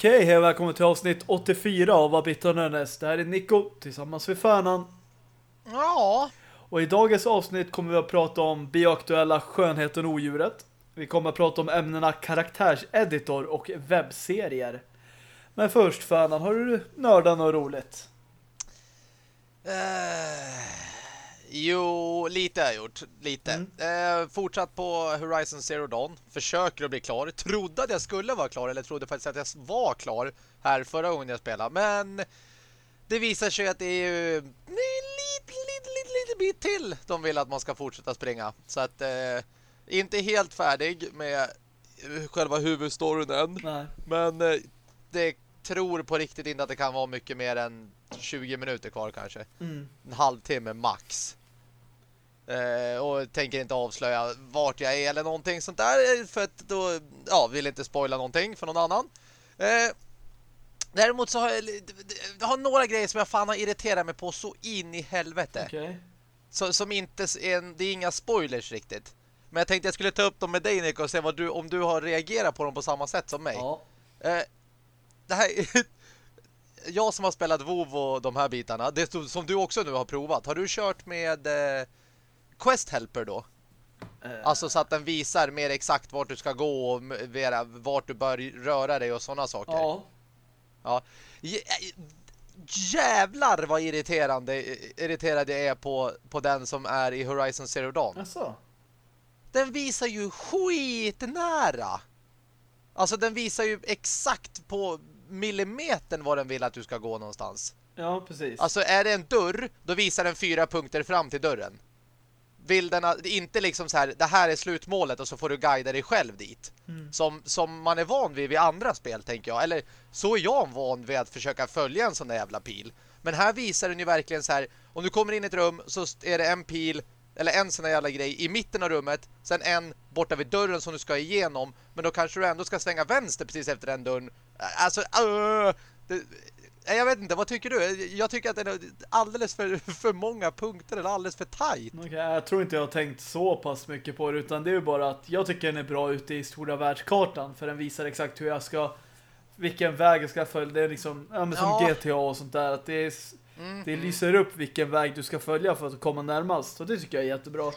Okej, hej och välkommen till avsnitt 84 av Vad Bitter Nörnes. Det här är Nico tillsammans med Färnan. Ja. Och i dagens avsnitt kommer vi att prata om bioaktuella skönheten och odjuret. Vi kommer att prata om ämnena karaktärseditor och webbserier. Men först, Färnan, har du nördat något roligt? Uh, jo, lite har jag gjort. Lite. Mm. Uh, fortsatt på Horizon Zero Dawn. Försöker att bli klar. Trodde att jag skulle vara klar, eller trodde faktiskt att jag var klar här förra gången jag spelade. Men det visar sig att det är ju lite, lite, lite, lite bit till de vill att man ska fortsätta springa. Så att uh, inte helt färdig med själva huvudstoryn än. Nej. Men uh, det tror på riktigt inte att det kan vara mycket mer än 20 minuter kvar kanske. Mm. En halvtimme max. Eh, och tänker inte avslöja vart jag är eller någonting sånt där. För att då ja, vill inte spoila någonting för någon annan. Eh, däremot så har jag, jag har några grejer som jag fan har irriterat mig på så in i helvete. Okay. Så, som inte är, det är inga spoilers riktigt. Men jag tänkte jag skulle ta upp dem med dig Nick och se vad du, om du har reagerat på dem på samma sätt som mig. Ja. Eh, det här jag som har spelat WoW och de här bitarna, det som du också nu har provat. Har du kört med eh, Quest Helper då? Uh. Alltså så att den visar mer exakt vart du ska gå och vart du bör röra dig och sådana saker. Ja. Ja. Jävlar vad irriterande irriterad jag är på, på den som är i Horizon Zero Dawn. Alltså. Den visar ju skitnära. Alltså den visar ju exakt på millimetern var den vill att du ska gå någonstans. Ja, precis. Alltså är det en dörr, då visar den fyra punkter fram till dörren. Vill den inte liksom så här, det här är slutmålet och så får du guida dig själv dit. Mm. Som, som man är van vid vid andra spel, tänker jag. Eller så är jag van vid att försöka följa en sån där jävla pil. Men här visar den ju verkligen så här, om du kommer in i ett rum så är det en pil eller en sån här jävla grej i mitten av rummet, sen en borta vid dörren som du ska igenom, men då kanske du ändå ska svänga vänster precis efter den dörren. Alltså, uh, det, jag vet inte, vad tycker du? Jag tycker att det är alldeles för, för många punkter eller alldeles för tajt. Okay, jag tror inte jag har tänkt så pass mycket på det utan det är ju bara att jag tycker den är bra ute i stora världskartan för den visar exakt hur jag ska vilken väg jag ska följa. Det är liksom ja, men som ja. GTA och sånt där att det är Mm, det lyser upp vilken väg du ska följa för att komma närmast. Och det tycker jag är jättebra.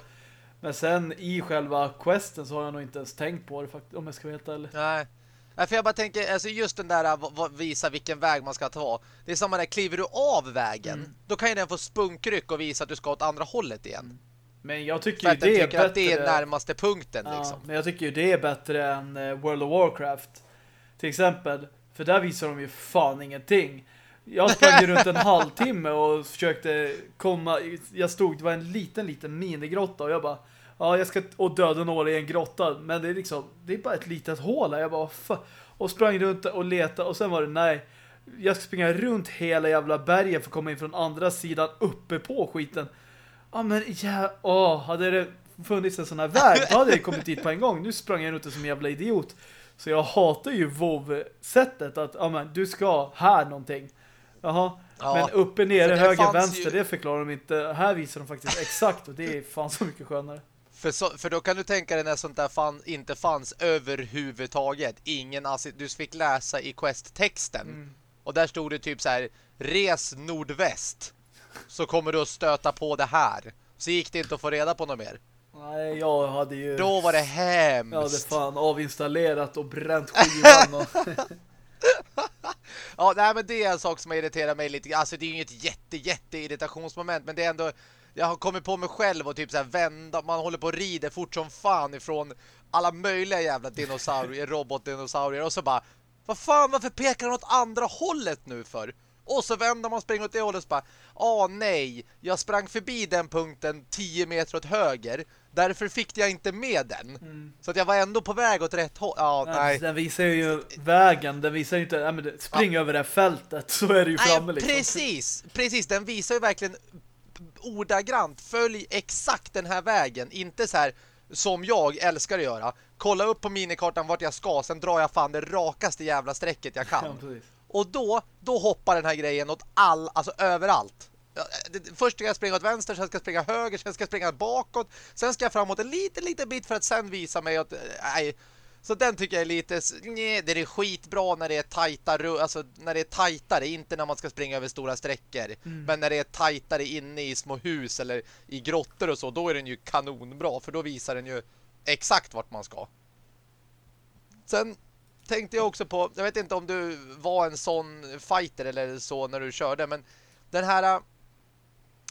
Men sen i själva questen så har jag nog inte ens tänkt på det faktiskt, om jag ska veta eller. Nej. Nej, för jag bara tänker, alltså just den där visa vilken väg man ska ta. Det är samma där, kliver du av vägen, mm. då kan ju den få spunkryck och visa att du ska åt andra hållet igen. Men jag tycker ju det är bättre... att det är närmaste punkten ja, liksom. Men jag tycker ju det är bättre än eh, World of Warcraft. Till exempel. För där visar de ju fan ingenting. Jag sprang runt en halvtimme och försökte komma... Jag stod, det var en liten, liten minigrotta och jag bara... Ja, jag ska och döda några i en grotta. Men det är liksom... Det är bara ett litet hål här. Jag bara... Fan. Och sprang runt och letade och sen var det nej. Jag ska springa runt hela jävla bergen för att komma in från andra sidan uppe på skiten. Ja, men ja... Åh, hade det funnits en sån här väg då hade jag kommit dit på en gång. Nu sprang jag runt som en jävla idiot. Så jag hatar ju WoW-sättet att ja, men, du ska här någonting. Jaha, ja, men uppe, nere, höger, vänster, ju... det förklarar de inte. Här visar de faktiskt exakt och det är fan så mycket skönare. För, så, för då kan du tänka dig när sånt där fan, inte fanns överhuvudtaget. Ingen, alltså, du fick läsa i Quest-texten. Mm. Och där stod det typ så här, res nordväst. Så kommer du att stöta på det här. Så gick det inte att få reda på något mer. Nej, jag hade ju... Då var det hemskt. Jag hade fan avinstallerat och bränt skivan. Och... ja, nej, men det är en sak som irriterar mig lite. Alltså det är ju inget jätte, jätte irritationsmoment, men det är ändå jag har kommit på mig själv och typ så här vända, man håller på och rider fort som fan ifrån alla möjliga jävla dinosaurier, robotdinosaurier och så bara, vad fan, varför pekar han åt andra hållet nu för? Och så vänder man springer åt det hållet och bara, åh nej, jag sprang förbi den punkten 10 meter åt höger. Därför fick jag inte med den. Mm. Så att jag var ändå på väg åt rätt håll. Ja, nej. Den visar ju vägen. Den visar ju inte, nej, men spring ja. över det här fältet så är det ju framme liksom. Precis, precis. Den visar ju verkligen ordagrant. Följ exakt den här vägen. Inte så här som jag älskar att göra. Kolla upp på minikartan vart jag ska. Sen drar jag fan det rakaste jävla strecket jag kan. Ja, och då, då hoppar den här grejen åt all, alltså överallt. Först ska jag springa åt vänster, sen ska jag springa höger, sen ska jag springa bakåt. Sen ska jag framåt en liten, liten bit för att sen visa mig att, nej, Så den tycker jag är lite nej, det är skitbra när det är tajta alltså när det är tajtare, inte när man ska springa över stora sträckor. Mm. Men när det är tajtare inne i små hus eller i grottor och så, då är den ju kanonbra för då visar den ju exakt vart man ska. Sen tänkte jag också på, jag vet inte om du var en sån fighter eller så när du körde, men den här äh,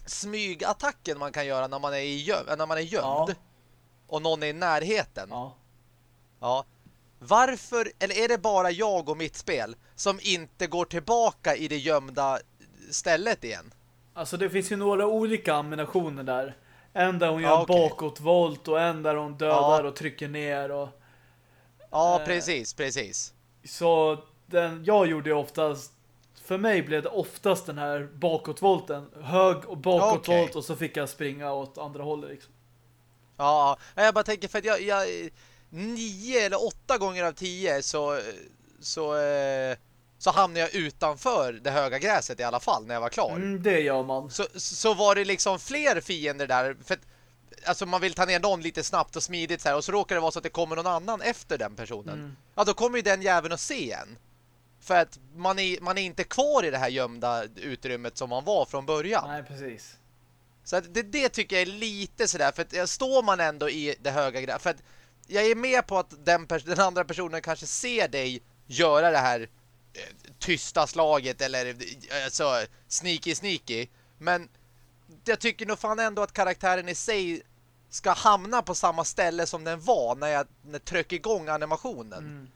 smygattacken man kan göra när man är, i, när man är gömd ja. och någon är i närheten. Ja. Ja. Varför, eller är det bara jag och mitt spel som inte går tillbaka i det gömda stället igen? Alltså det finns ju några olika ambitioner där. En där hon gör ja, okay. bakåtvolt och en där hon dödar ja. och trycker ner och... Ja, eh, precis, precis. Så den jag gjorde oftast för mig blev det oftast den här bakåtvolten. Hög och bakåtvolt okay. och så fick jag springa åt andra hållet liksom. Ja, jag bara tänker för att jag, jag nio eller åtta gånger av tio så så, eh, så hamnade jag utanför det höga gräset i alla fall när jag var klar. Mm, det gör man. Så, så var det liksom fler fiender där för alltså man vill ta ner någon lite snabbt och smidigt så här, och så råkar det vara så att det kommer någon annan efter den personen. Mm. Ja, då kommer ju den jäveln att se en. För att man är, man är inte kvar i det här gömda utrymmet som man var från början. Nej, precis. Så att det, det tycker jag är lite sådär. För att står man ändå i det höga gräset. För att jag är med på att den, den andra personen kanske ser dig göra det här eh, tysta slaget eller eh, så sneaky sneaky. Men jag tycker nog fan ändå att karaktären i sig ska hamna på samma ställe som den var när jag när jag tryckte igång animationen. Mm.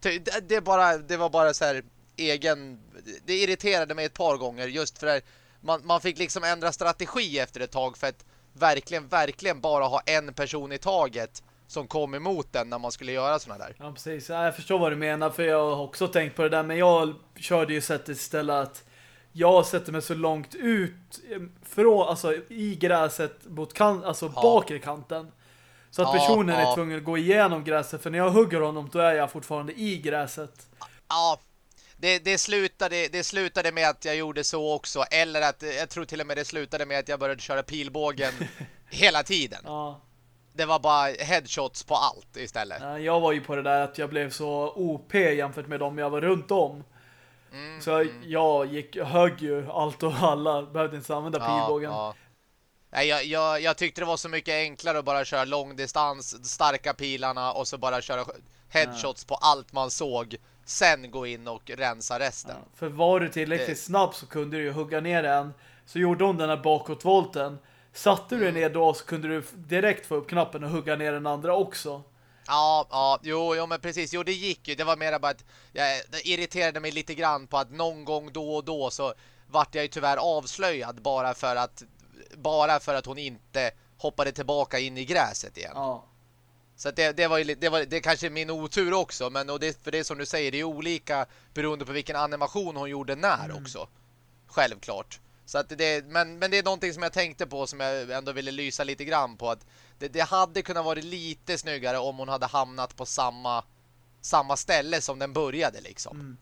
Det, det, bara, det var bara så här egen... Det irriterade mig ett par gånger just för att man, man fick liksom ändra strategi efter ett tag för att verkligen, verkligen bara ha en person i taget som kom emot den när man skulle göra såna där. Ja, precis. Jag förstår vad du menar för jag har också tänkt på det där men jag körde ju sättet istället att jag sätter mig så långt ut från, alltså i gräset mot kan, alltså ja. bakre kanten. Så att personen ja. är tvungen att gå igenom gräset för när jag hugger honom då är jag fortfarande i gräset. Ja, det, det, slutade, det slutade med att jag gjorde så också. Eller att jag tror till och med det slutade med att jag började köra pilbågen hela tiden. Ja. Det var bara headshots på allt istället. Jag var ju på det där att jag blev så OP jämfört med dem jag var runt om. Mm, så mm. jag gick, högg ju allt och alla. Behövde inte använda ja, pilbågen. Ja. Nej, jag, jag, jag, tyckte det var så mycket enklare att bara köra långdistans, starka pilarna och så bara köra headshots ja. på allt man såg. Sen gå in och rensa resten. Ja, för var du tillräckligt det... snabb så kunde du ju hugga ner en. Så gjorde hon den här bakåtvolten. Satte du mm. ner då så kunde du direkt få upp knappen och hugga ner den andra också. Ja, ja, jo, jo, men precis. Jo, det gick ju. Det var mer bara att jag irriterade mig lite grann på att någon gång då och då så vart jag ju tyvärr avslöjad bara för att bara för att hon inte hoppade tillbaka in i gräset igen. Ja. Så det, det, var ju, det var det kanske min otur också, men och det, för det som du säger, det är olika beroende på vilken animation hon gjorde när mm. också. Självklart. Så att det, men, men det är någonting som jag tänkte på som jag ändå ville lysa lite grann på att det, det hade kunnat vara lite snyggare om hon hade hamnat på samma samma ställe som den började liksom. Mm.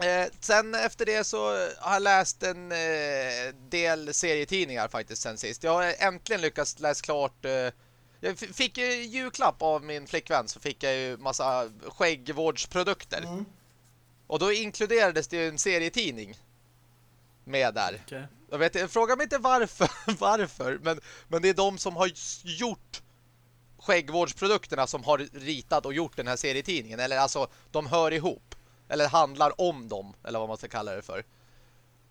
Eh, sen efter det så har jag läst en eh, del serietidningar faktiskt sen sist. Jag har äntligen lyckats läsa klart... Eh, jag fick ju julklapp av min flickvän så fick jag ju massa skäggvårdsprodukter. Mm. Och då inkluderades det ju en serietidning med där. Okay. Jag vet, fråga mig inte varför, varför men, men det är de som har gjort skäggvårdsprodukterna som har ritat och gjort den här serietidningen. Eller alltså, de hör ihop. Eller handlar om dem, eller vad man ska kalla det för.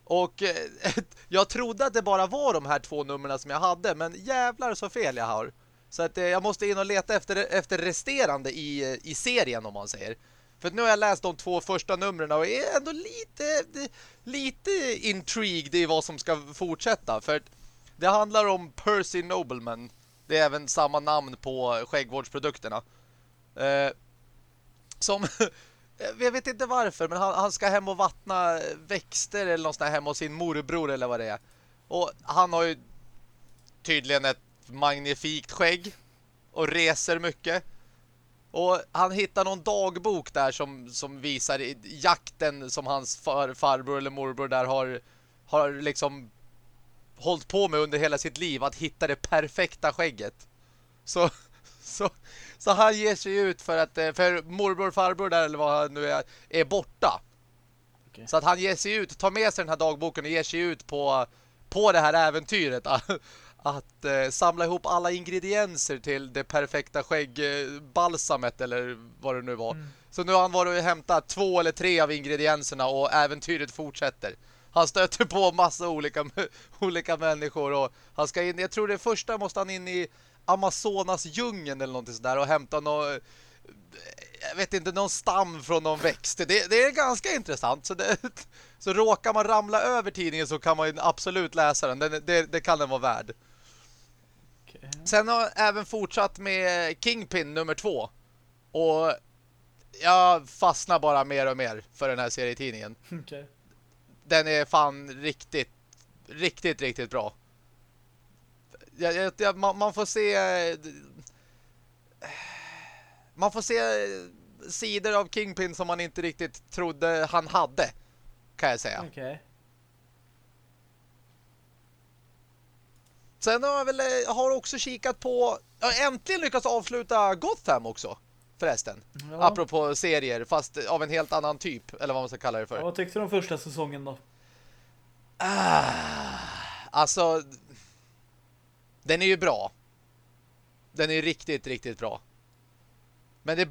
Och eh, jag trodde att det bara var de här två numren som jag hade, men jävlar så fel jag har. Så att eh, jag måste in och leta efter, efter resterande i, i serien om man säger. För nu har jag läst de två första numren och är ändå lite, lite intrigued i vad som ska fortsätta. För det handlar om Percy Nobleman. Det är även samma namn på skäggvårdsprodukterna. Eh, som jag vet inte varför, men han, han, ska hem och vattna växter eller något sånt hemma hos sin morbror eller vad det är. Och han har ju tydligen ett magnifikt skägg och reser mycket. Och han hittar någon dagbok där som, som visar jakten som hans far, farbror eller morbror där har, har liksom hållit på med under hela sitt liv att hitta det perfekta skägget. Så, Så, så han ger sig ut för att eh, för morbror, farbror där eller vad han nu är, är borta. Okej. Så att han ger sig ut, tar med sig den här dagboken och ger sig ut på, på det här äventyret. Att, eh, samla ihop alla ingredienser till det perfekta skäggbalsamet eller vad det nu var. Mm. Så nu har han varit och hämtat två eller tre av ingredienserna och äventyret fortsätter. Han stöter på massa olika, olika människor och han ska in, jag tror det första måste han in i Amazonas djungeln eller någonting sådär och hämta någon jag vet inte, någon stam från någon växt. Det, det är ganska intressant. Så, det, så råkar man ramla över tidningen så kan man absolut läsa den. Det, det, det kan den vara värd. Okej. Sen har jag även fortsatt med Kingpin nummer två. Och jag fastnar bara mer och mer för den här serietidningen. Okej. Den är fan riktigt, riktigt, riktigt bra. Jag, jag, jag, man, man får se... Man får se sidor av Kingpin som man inte riktigt trodde han hade. Kan jag säga. Okej. Sen har jag väl jag har också kikat på... Jag har äntligen lyckats avsluta Gotham också. Förresten. Ja. Apropå serier, fast av en helt annan typ. Eller vad man ska kalla det för. Ja, Vad tyckte du om första säsongen då? Ah, alltså den är ju bra. Den är ju riktigt, riktigt bra. Men det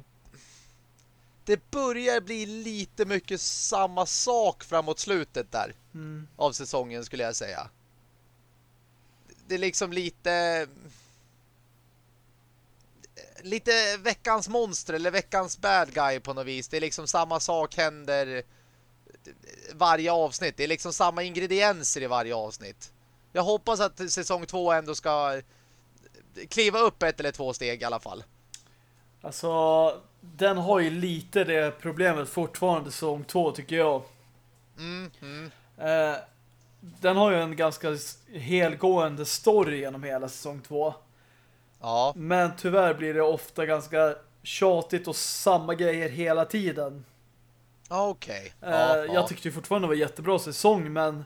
det börjar bli lite mycket samma sak framåt slutet där Mm. av säsongen skulle jag säga. Det är liksom lite lite veckans monster eller veckans bad guy på något vis. Det är liksom samma sak händer varje avsnitt. Det är liksom samma ingredienser i varje avsnitt. Jag hoppas att säsong två ändå ska kliva upp ett eller två steg i alla fall. Alltså, den har ju lite det problemet fortfarande säsong två tycker jag. Mm, mm. Eh, den har ju en ganska helgående story genom hela säsong två. Ja, Men tyvärr blir det ofta ganska tjatigt och samma grejer hela tiden. okej. Eh, Ja, ja. Jag tyckte ju fortfarande det var jättebra säsong, men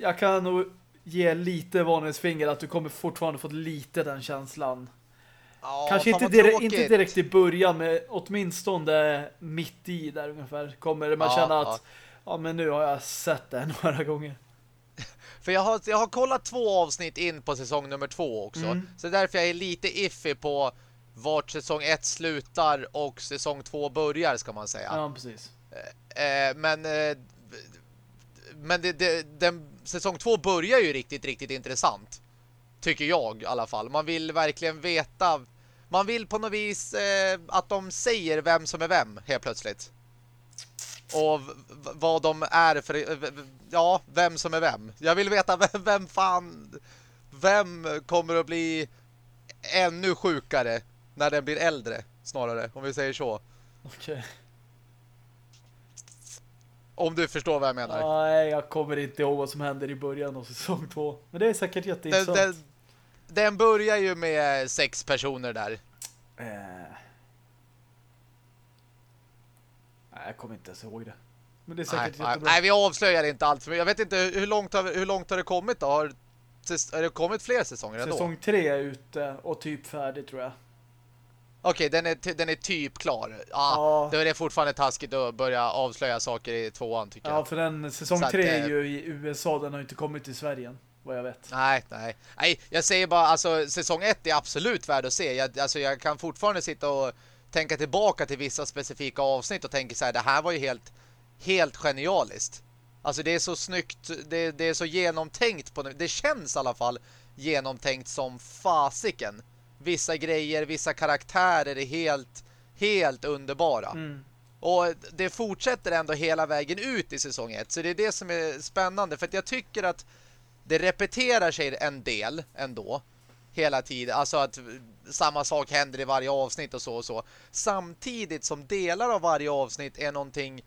jag kan nog ge lite varningsfinger att du kommer fortfarande få lite den känslan. Ja, Kanske inte, tråkigt. inte direkt i början, men åtminstone mitt i där ungefär kommer man Ja, känna ja. att ja, men nu har jag sett det några gånger. För jag har, jag har kollat två avsnitt in på säsong nummer två också. Mm. Så därför jag är lite iffy på vart säsong ett slutar och säsong två börjar ska man säga. Ja, precis. Eh, men eh, men det, det, den, säsong två börjar ju riktigt, riktigt intressant. Tycker jag i alla fall. Man vill verkligen veta man vill på något vis eh, att de säger vem som är vem helt plötsligt. Och vad de är för eh, ja, vem som är vem. Jag vill veta vem, vem fan vem kommer att bli ännu sjukare när den blir äldre snarare, om vi säger så. Okej. Om du förstår vad jag menar. Nej, jag kommer inte ihåg vad som händer i början av säsong två. Men det är säkert den, jätteintressant. den, den börjar ju med sex personer där. Eh. Nej, jag kommer inte ens ihåg det. Men det är säkert nej, jättebra. nej, vi avslöjar inte allt. för Jag vet inte hur långt har, hur långt har det kommit då? Har, har det kommit fler säsonger ändå? Säsong tre är ute och typ färdig tror jag. Okej, den, är, den är typ klar. Ja, Ja. Då är det fortfarande taskigt att börja avslöja saker i tvåan tycker Ja, jag. för den säsong Så tre är eh, ju i USA. Den har inte kommit till Sverige än, vad jag vet. Nej, nej. Nej, jag säger bara, alltså säsong ett är absolut värd att se. Jag, alltså, jag kan fortfarande sitta och tänka tillbaka till vissa specifika avsnitt och tänka så här, det här var ju helt, helt genialiskt. Alltså det är så snyggt, det, det är så genomtänkt på det. Det känns i alla fall genomtänkt som fasiken. Vissa grejer, vissa karaktärer är helt, helt underbara. Mm. Och det fortsätter ändå hela vägen ut i säsong 1. Så det är det som är spännande. För att jag tycker att det repeterar sig en del ändå. Hela tiden. Alltså att samma sak händer i varje avsnitt och så och så. Samtidigt som delar av varje avsnitt är någonting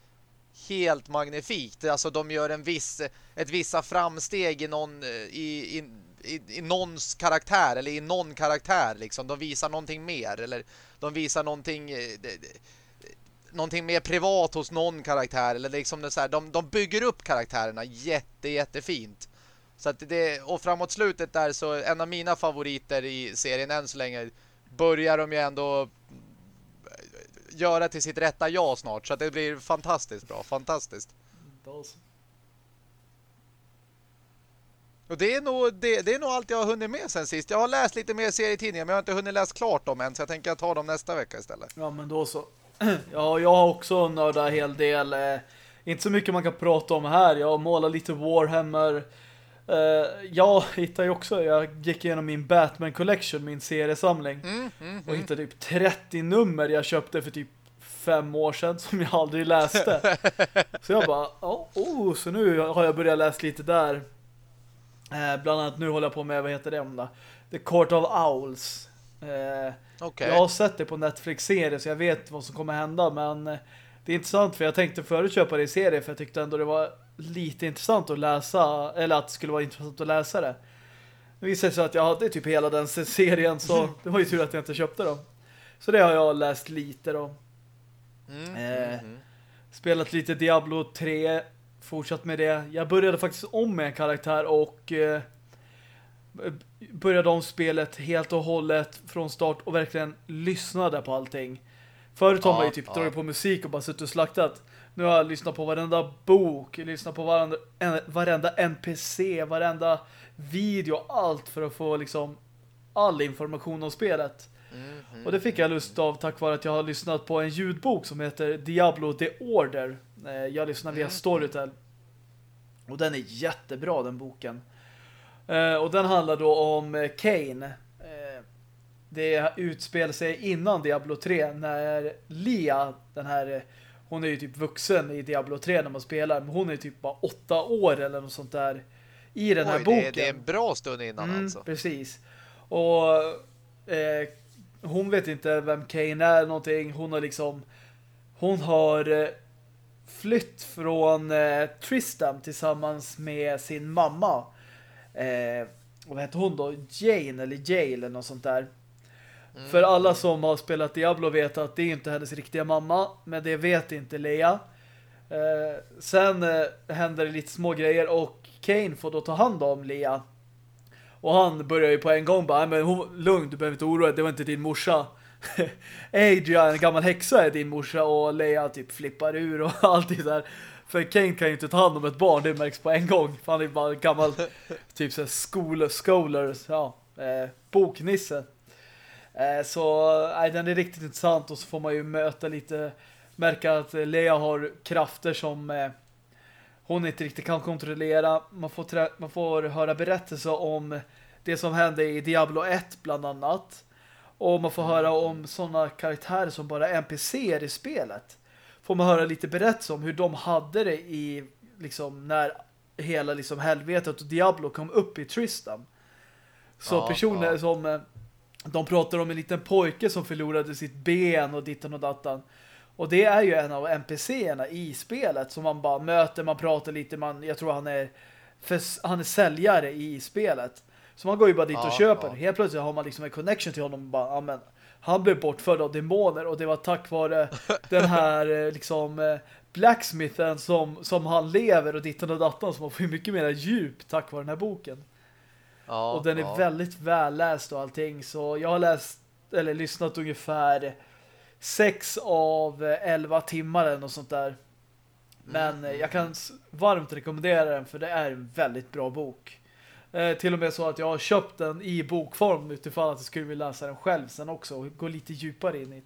helt magnifikt. Alltså de gör en viss, ett vissa framsteg i någon, i, i, i, i någons karaktär eller i någon karaktär liksom. De visar någonting mer eller de visar någonting eh, någonting mer privat hos någon karaktär eller liksom det så här, de, de bygger upp karaktärerna jätte jättefint. Så att det och framåt slutet där så en av mina favoriter i serien än så länge börjar de ju ändå eh, göra till sitt rätta ja snart. Så att det blir fantastiskt bra. Fantastiskt. Och det är, nog, det, det, är nog allt jag har hunnit med sen sist. Jag har läst lite mer serietidningar men jag har inte hunnit läsa klart dem än. Så jag tänker ta dem nästa vecka istället. Ja, men då så. Ja, jag har också nördat en hel del. Eh, inte så mycket man kan prata om här. Jag målar lite Warhammer. Eh, jag hittade ju också, jag gick igenom min Batman Collection, min seriesamling. Mm, mm, och mm. hittade typ 30 nummer jag köpte för typ fem år sedan som jag aldrig läste. så jag bara, oh, oh, så nu har jag börjat läsa lite där. Eh, bland annat nu håller jag på med, vad heter det om det? The Court of Owls. Eh, okay. Jag har sett det på Netflix-serie så jag vet vad som kommer hända men det är intressant för jag tänkte förut köpa det i serie för jag tyckte ändå det var lite intressant att läsa eller att det skulle vara intressant att läsa det. Det visade sig att jag hade typ hela den serien så det var ju tur att jag inte köpte dem. Så det har jag läst lite då. Mm, eh, mm, mm. Spelat lite Diablo 3 fortsatt med det. Jag började faktiskt om med en karaktär och eh, började om spelet helt och hållet från start och verkligen lyssnade på allting. Förut har man ju typ ja. dragit på musik och bara suttit och slaktat. Nu har jag lyssnat på varenda bok, lyssnat på varenda, varenda NPC, varenda video, allt för att få liksom all information om spelet. Mm, mm, och det fick jag lust av tack vare att jag har lyssnat på en ljudbok som heter Diablo The Order. Eh, jag lyssnar via mm. Storytel. Och den är jättebra, den boken. Eh, och den handlar då om eh, Kane. Det utspelar sig innan Diablo 3 när Lia, den här hon är ju typ vuxen i Diablo 3 när man spelar, men hon är typ bara åtta år eller något sånt där i den här Oj, boken. Det, det är en bra stund innan mm, alltså. Precis. Och eh, hon vet inte vem Kane är någonting. Hon har liksom hon har eh, flytt från eh, Tristam tillsammans med sin mamma. Eh, vad heter hon då? Jane eller Jay eller något sånt där. Mm. För alla som har spelat Diablo vet att det är inte hennes riktiga mamma, men det vet inte Leia. Eh, sen eh, händer det lite små grejer och Kane får då ta hand om Leia. Och han börjar ju på en gång bara, men hon, lugn, du behöver inte oroa dig, det var inte din morsa. Adrian, en gammal häxa, är din morsa och Leia typ flippar ur och allt det där. För Kane kan ju inte ta hand om ett barn, det märks på en gång. För han är bara gammal typ så skol, scholar, ja, eh, boknisse. Eh, så nej, den är riktigt intressant och så får man ju möta lite märka att Leia har krafter som eh, hon inte riktigt kan kontrollera. Man får, man får höra berättelser om det som hände i Diablo 1 bland annat. Och man får höra om sådana karaktärer som bara NPCer i spelet. Får man höra lite berättelser om hur de hade det i liksom när hela liksom helvetet och Diablo kom upp i Tristam. Så ja, personer ja. som eh, de pratar om en liten pojke som förlorade sitt ben och dittan och dattan. Och det är ju en av NPCerna i spelet som man bara möter, man pratar lite, man, jag tror han är för, han är säljare i spelet. Så man går ju bara dit och ja, köper. Ja. Helt plötsligt har man liksom en connection till honom och bara, han blev bortförd av demoner och det var tack vare den här eh, liksom eh, blacksmithen som, som han lever och dittan och dattan som man får mycket mer djup tack vare den här boken. Ja, och den är ja. väldigt välläst och allting. Så jag har läst, eller lyssnat ungefär sex av elva timmar eller något sånt där. Men mm. jag kan varmt rekommendera den för det är en väldigt bra bok. Eh, till och med så att jag har köpt den i bokform utifrån att jag skulle vilja läsa den själv sen också och gå lite djupare in i.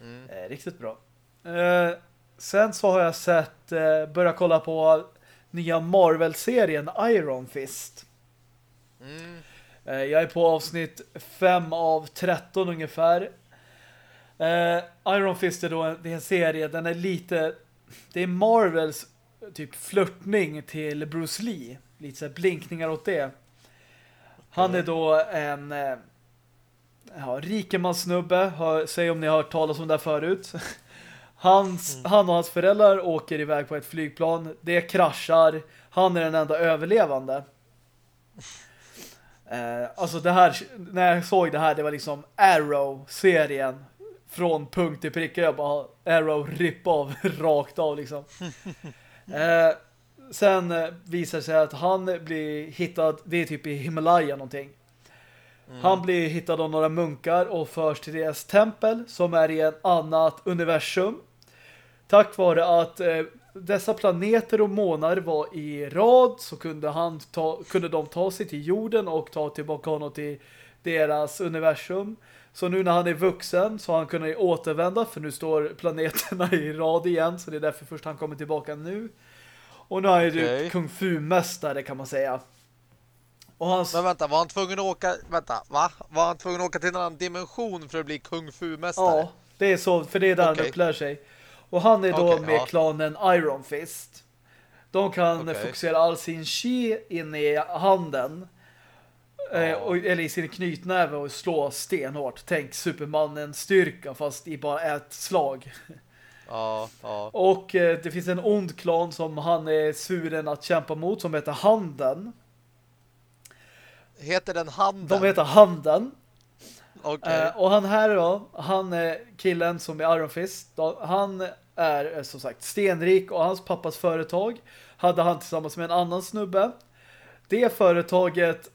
Mm. Eh, riktigt bra. Eh, sen så har jag sett, eh, börjat kolla på nya Marvel-serien Iron Fist. Mm. Jag är på avsnitt 5 av 13 ungefär. Uh, Iron Fist är då en, det är en serie, den är lite det är Marvels typ flörtning till Bruce Lee. Lite så blinkningar åt det. Han är då en uh, ja, rikemansnubbe. Säg om ni har hört talas om det förut. Hans, mm. Han och hans föräldrar åker iväg på ett flygplan. Det kraschar. Han är den enda överlevande. Eh, alltså det här, när jag såg det här, det var liksom Arrow-serien från punkt till pricka. Jag bara, Arrow ripp av, rakt av liksom. eh, sen eh, visar det sig att han blir hittad, det är typ i Himalaya någonting. Mm. Han blir hittad av några munkar och förs till deras tempel som är i ett annat universum. Tack vare att eh, dessa planeter och månar var i rad så kunde, han ta, kunde de ta sig till jorden och ta tillbaka honom till deras universum. Så nu när han är vuxen så har han kunnat återvända för nu står planeterna i rad igen så det är därför först han kommer tillbaka nu. Och nu är han okay. ju kung fu-mästare kan man säga. Och hans... Men vänta, var han tvungen att åka vänta, va? Var han tvungen att åka till en annan dimension för att bli kung fu-mästare? Ja, det är så, för det är där okay. han upplär sig. Och han är då okay, med ja. klanen Iron Fist. De kan okay. fokusera all sin chi in i handen. Eh, och, eller i sin knytnäve och slå stenhårt. Tänk Supermannen styrka fast i bara ett slag. Ja, ja. Och eh, det finns en ond klan som han är suren att kämpa mot som heter Handen. Heter den Handen? De heter Handen. Okay. Eh, och han här då, han är killen som är Iron Fist. Då, han är eh, som sagt stenrik och hans pappas företag hade han tillsammans med en annan snubbe. Det företaget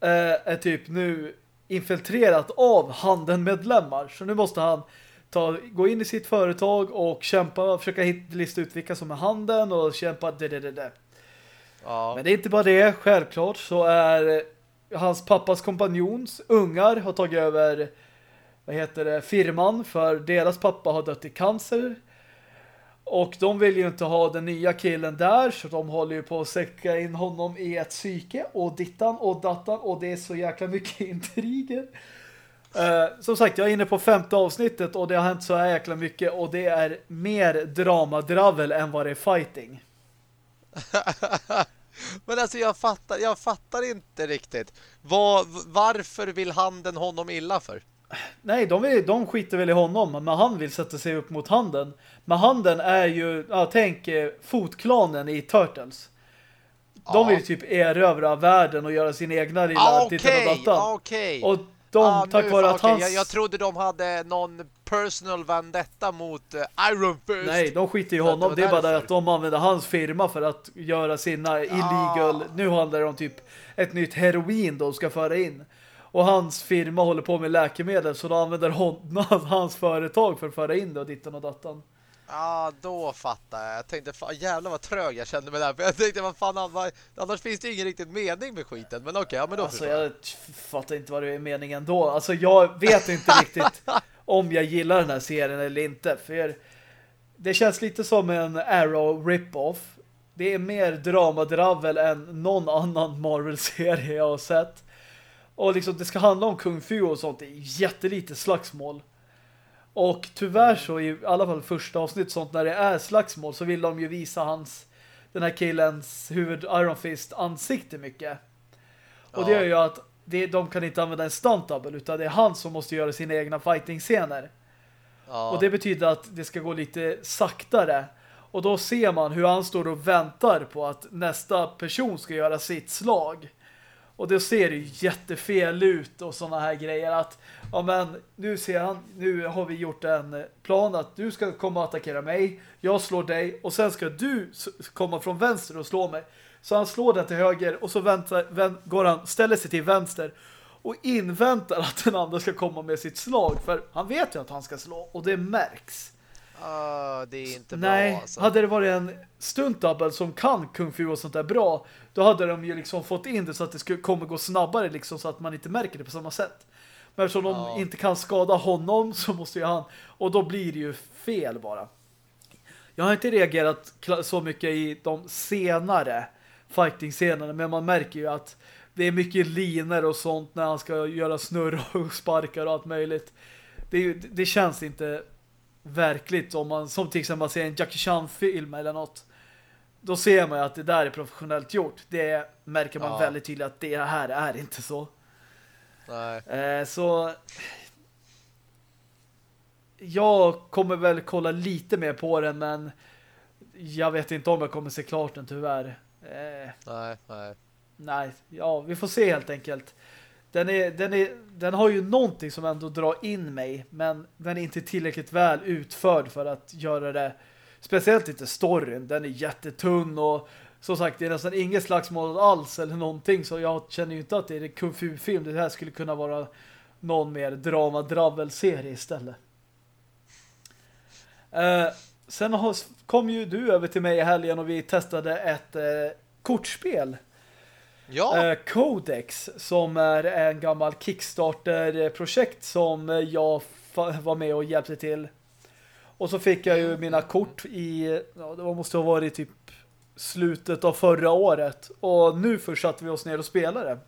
eh, är typ nu infiltrerat av handelmedlemmar. Så nu måste han ta, gå in i sitt företag och kämpa, försöka lista ut vilka som är handeln och kämpa det, det, det, det. Ja. Men det är inte bara det. Självklart så är hans pappas kompanjons ungar har tagit över vad heter det, firman för deras pappa har dött i cancer. Och de vill ju inte ha den nya killen där så de håller ju på att säcka in honom i ett psyke och dittan och dattan och det är så jäkla mycket intriger. Uh, som sagt, jag är inne på femte avsnittet och det har hänt så här jäkla mycket och det är mer dramadravel än vad det är fighting. Men alltså jag fattar, jag fattar inte riktigt. Var, varför vill handen honom illa för? Nej, de, vill, de skiter väl i honom, men han vill sätta sig upp mot handen. Men handen är ju, ja, tänk eh, fotklanen i Turtles. De vill typ erövra världen och göra sin egna lilla ah, okay, och okay. Och de, ah, tack vare att okay. hans... Jag, jag trodde de hade någon personal vendetta mot uh, Iron Fist. Nej, de skiter i honom. Det, det är bara det att de använder hans firma för att göra sina illegal... Ah. Nu handlar det om typ ett nytt heroin de ska föra in. Och hans firma håller på med läkemedel så de använder hon, hans företag för att föra in det och dittan och dattan. Ja, då fattar jag. Jag tänkte, fan, jävlar vad trög jag kände här. För jag tänkte, vad fan, vad, annars finns det ingen riktigt mening med skiten. Men okej, okay, ja men då Alltså, jag fattar inte vad det är meningen då. Alltså, jag vet inte riktigt om jag gillar den här serien eller inte. För det känns lite som en Arrow rip-off. Det är mer dramadravel än någon annan Marvel-serie jag har sett. Och liksom, det ska handla om kung fu och sånt. Det är jättelite slagsmål. Och tyvärr så i alla fall första avsnitt sånt när det är slagsmål så vill de ju visa hans den här killens huvud Iron Fist ansikte mycket. Och ja. det gör ju att det, de kan inte använda en stunt double utan det är han som måste göra sina egna fighting-scener. Ja. Och det betyder att det ska gå lite saktare. Och då ser man hur han står och väntar på att nästa person ska göra sitt slag. Och det ser ju jättefel ut och sådana här grejer att ja men nu ser han, nu har vi gjort en plan att du ska komma och attackera mig, jag slår dig och sen ska du komma från vänster och slå mig. Så han slår den till höger och så väntar, vänt, går han, ställer sig till vänster och inväntar att den andra ska komma med sitt slag för han vet ju att han ska slå och det märks. Uh, det är inte Nej, bra alltså. hade det varit en stuntdouble som kan kung fu och sånt där bra, då hade de ju liksom fått in det så att det skulle, kommer gå snabbare liksom så att man inte märker det på samma sätt. Men eftersom ja. de inte kan skada honom så måste ju han, och då blir det ju fel bara. Jag har inte reagerat så mycket i de senare fighting-scenerna, men man märker ju att det är mycket liner och sånt när han ska göra snurr och sparkar och allt möjligt. Det, det känns inte verkligt om man, som till exempel man ser en Jackie Chan-film eller något då ser man ju att det där är professionellt gjort. Det märker man ja. väldigt tydligt att det här är inte så. Nej. Eh, så jag kommer väl kolla lite mer på den men jag vet inte om jag kommer se klart den tyvärr. Eh, nej, nej. Nej, ja, vi får se helt enkelt. Den, är, den, är, den har ju någonting som ändå drar in mig men den är inte tillräckligt väl utförd för att göra det speciellt inte storyn. Den är jättetunn och som sagt, det är nästan inget slagsmål alls eller någonting så jag känner ju inte att det är en kung fu-film. Det här skulle kunna vara någon mer drama-dravel-serie istället. Eh, sen kom ju du över till mig i helgen och vi testade ett eh, kortspel. Ja. Eh, Codex som är en gammal Kickstarter-projekt som jag var med och hjälpte till. Och så fick jag ju mina kort i, ja, det måste ha varit typ slutet av förra året. Och nu först satte vi oss ner och spelade.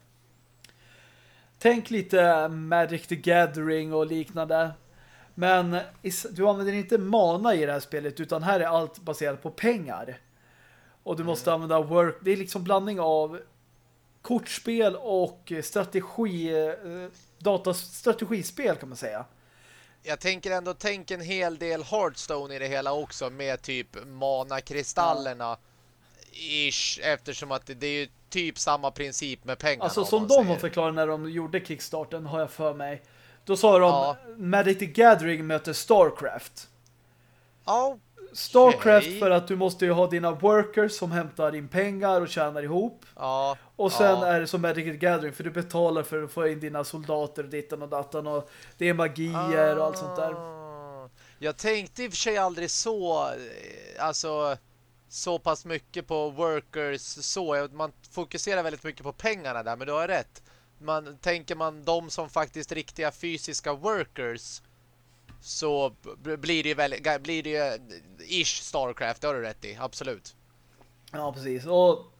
Tänk lite Magic the Gathering och liknande. Men du använder inte mana i det här spelet utan här är allt baserat på pengar. Och du måste mm. använda work. Det är liksom blandning av kortspel och strategi eh, datastrategispel kan man säga. Jag tänker ändå tänk en hel del Hearthstone i det hela också med typ mana-kristallerna ish eftersom att det, det är ju typ samma princip med pengar. Alltså som de har förklarat när de gjorde Kickstarten har jag för mig. Då sa de ja. Magic the Gathering möter Starcraft. Ja. Starcraft okay. för att du måste ju ha dina workers som hämtar in pengar och tjänar ihop. Ja. Och sen ja. är det som Magic the Gathering för du betalar för att få in dina soldater och dittan och datan och det är magier ah. och allt sånt där. Ah. Jag tänkte i och för sig aldrig så eh, alltså så pass mycket på workers så. Man fokuserar väldigt mycket på pengarna där, men du har rätt. Man, tänker man de som faktiskt riktiga fysiska workers så blir det ju väldigt, blir det ju ish Starcraft, det har du rätt i, absolut. Ja, precis. Och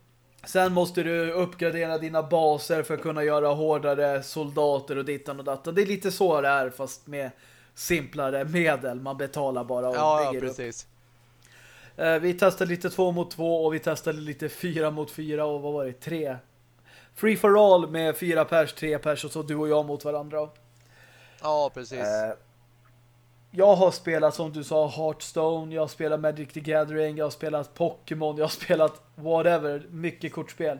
sen måste du uppgradera dina baser för att kunna göra hårdare soldater och dittan och dattan. Det är lite så det är, fast med simplare medel. Man betalar bara och ja, ja, precis. upp. Eh, vi testade lite två mot två och vi testade lite fyra mot fyra och vad var det? Tre. Free for all med fyra pers, tre pers och så du och jag mot varandra. Ja, precis. Eh, jag har spelat som du sa Hearthstone, jag har spelat Magic the Gathering, jag har spelat Pokémon, jag har spelat whatever, mycket kortspel.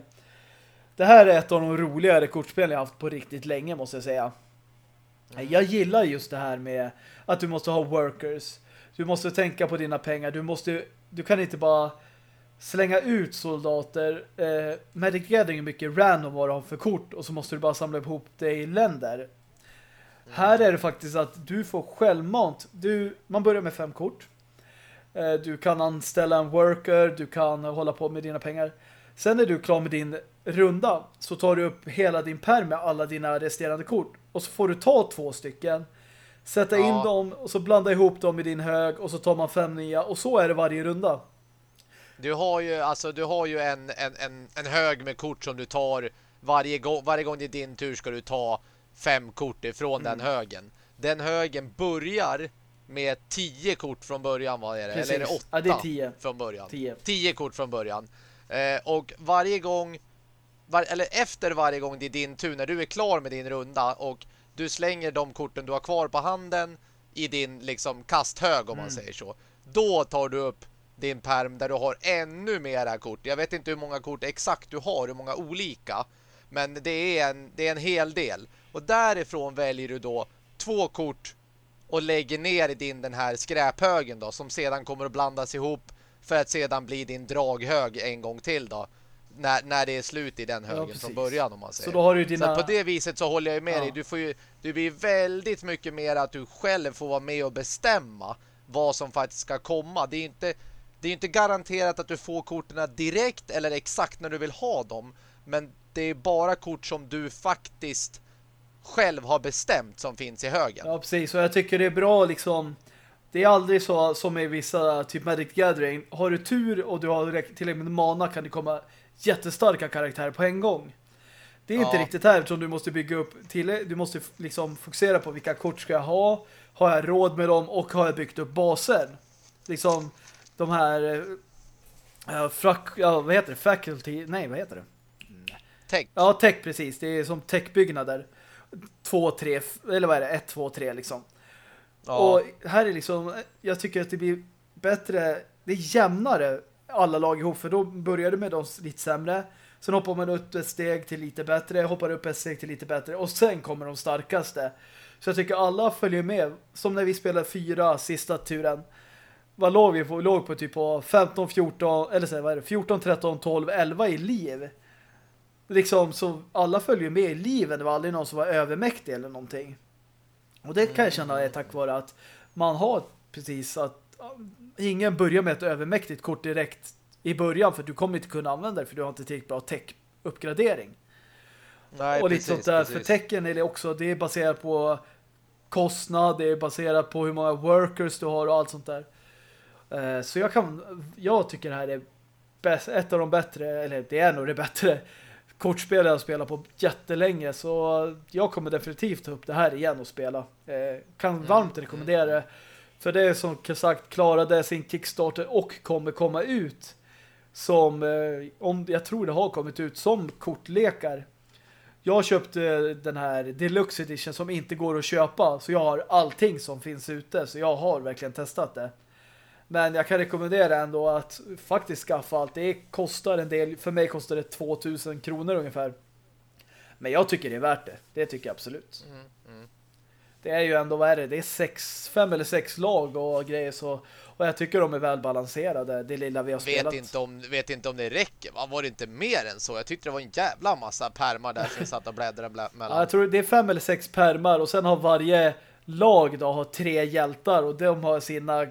Det här är ett av de roligare kortspel jag haft på riktigt länge måste jag säga. Mm. Jag gillar just det här med att du måste ha workers. Du måste tänka på dina pengar. Du måste du kan inte bara slänga ut soldater. Eh, Magic Gathering är mycket random vad du har för kort och så måste du bara samla ihop det i länder. Mm. Här är det faktiskt att du får självmant. Du, man börjar med fem kort. Eh, du kan anställa en worker, du kan hålla på med dina pengar. Sen när du är klar med din runda så tar du upp hela din pärm med alla dina resterande kort. Och så får du ta två stycken Sätta ja. in dem och så blanda ihop dem i din hög och så tar man fem nya och så är det varje runda. Du har ju alltså du har ju en, en, en, en hög med kort som du tar varje gång, varje gång det är din tur ska du ta fem kort ifrån mm. den högen. Den högen börjar med tio kort från början vad är det? Precis. Eller är det åtta ja, det är tio. från början? Tio. tio kort från början. Eh, och varje gång var, eller efter varje gång det är din tur när du är klar med din runda och du slänger de korten du har kvar på handen i din liksom kasthög om man mm. säger så. Då tar du upp din perm där du har ännu mera kort. Jag vet inte hur många kort exakt du har, hur många olika. Men det är en, det är en hel del. Och därifrån väljer du då två kort och lägger ner i din den här skräphögen då som sedan kommer att blandas ihop för att sedan bli din draghög en gång till då när, när det är slut i den högen ja, från början om man säger. Så, då har du dina... så på det viset så håller jag med ja. dig. Du, får ju, du blir väldigt mycket mer att du själv får vara med och bestämma vad som faktiskt ska komma. Det är inte, det är inte garanterat att du får korten direkt eller exakt när du vill ha dem. Men det är bara kort som du faktiskt själv har bestämt som finns i högen. Ja, precis. Och jag tycker det är bra liksom... Det är aldrig så som i vissa typ Magic Gathering. Har du tur och du har tillräckligt med mana kan det komma jättestarka karaktärer på en gång. Det är ja. inte riktigt här eftersom du måste bygga upp till du måste liksom fokusera på vilka kort ska jag ha, har jag råd med dem och har jag byggt upp baser. Liksom de här äh, frak, ja, vad heter det? Faculty, nej vad heter det? Tech. Ja, tech precis. Det är som techbyggnader. Två, tre, eller vad är det? Ett, två, tre liksom. Ja. Och här är liksom, jag tycker att det blir bättre, det är jämnare alla lag ihop för då börjar du med de lite sämre. Sen hoppar man upp ett steg till lite bättre, hoppar upp ett steg till lite bättre och sen kommer de starkaste. Så jag tycker alla följer med. Som när vi spelade fyra sista turen. Vad låg vi på? Vi låg på typ på 15, 14, eller så vad är det? 14, 13, 12, 11 i liv. Liksom, så alla följer med i liven. Det var aldrig någon som var övermäktig eller någonting. Och det kan jag känna är tack vare att man har precis att ingen börjar med ett övermäktigt kort direkt i början för du kommer inte kunna använda det för du har inte tillräckligt bra tech-uppgradering. Nej, och precis, lite sånt där. precis. För tecken är det också, det är baserat på kostnad, det är baserat på hur många workers du har och allt sånt där. Eh, Så jag kan, jag tycker det här är bäst, ett av de bättre, eller det är nog det bättre kortspel jag har spelat på jättelänge så jag kommer definitivt ta upp det här igen och spela. Eh, Kan varmt rekommendera det. För det är som sagt klarade sin Kickstarter och kommer komma ut som, eh, om jag tror det har kommit ut som kortlekar. Jag köpte den här Deluxe Edition som inte går att köpa så jag har allting som finns ute så jag har verkligen testat det. Men jag kan rekommendera ändå att faktiskt skaffa allt. Det kostar en del, för mig kostar det 2000 kronor ungefär. Men jag tycker det är värt det. Det tycker jag absolut. Mm, mm. Det är ju ändå, vad är det? Det är sex, fem eller sex lag och grejer så. Och jag tycker de är väl balanserade, det lilla vi har Vet spelat. inte, om, vet inte om det räcker. va? Var det inte mer än så? Jag tyckte det var en jävla massa pärmar där som satt och bläddrade blä- Ja, mellan. jag tror det är fem eller sex permar och sen har varje lag då har tre hjältar och de har sina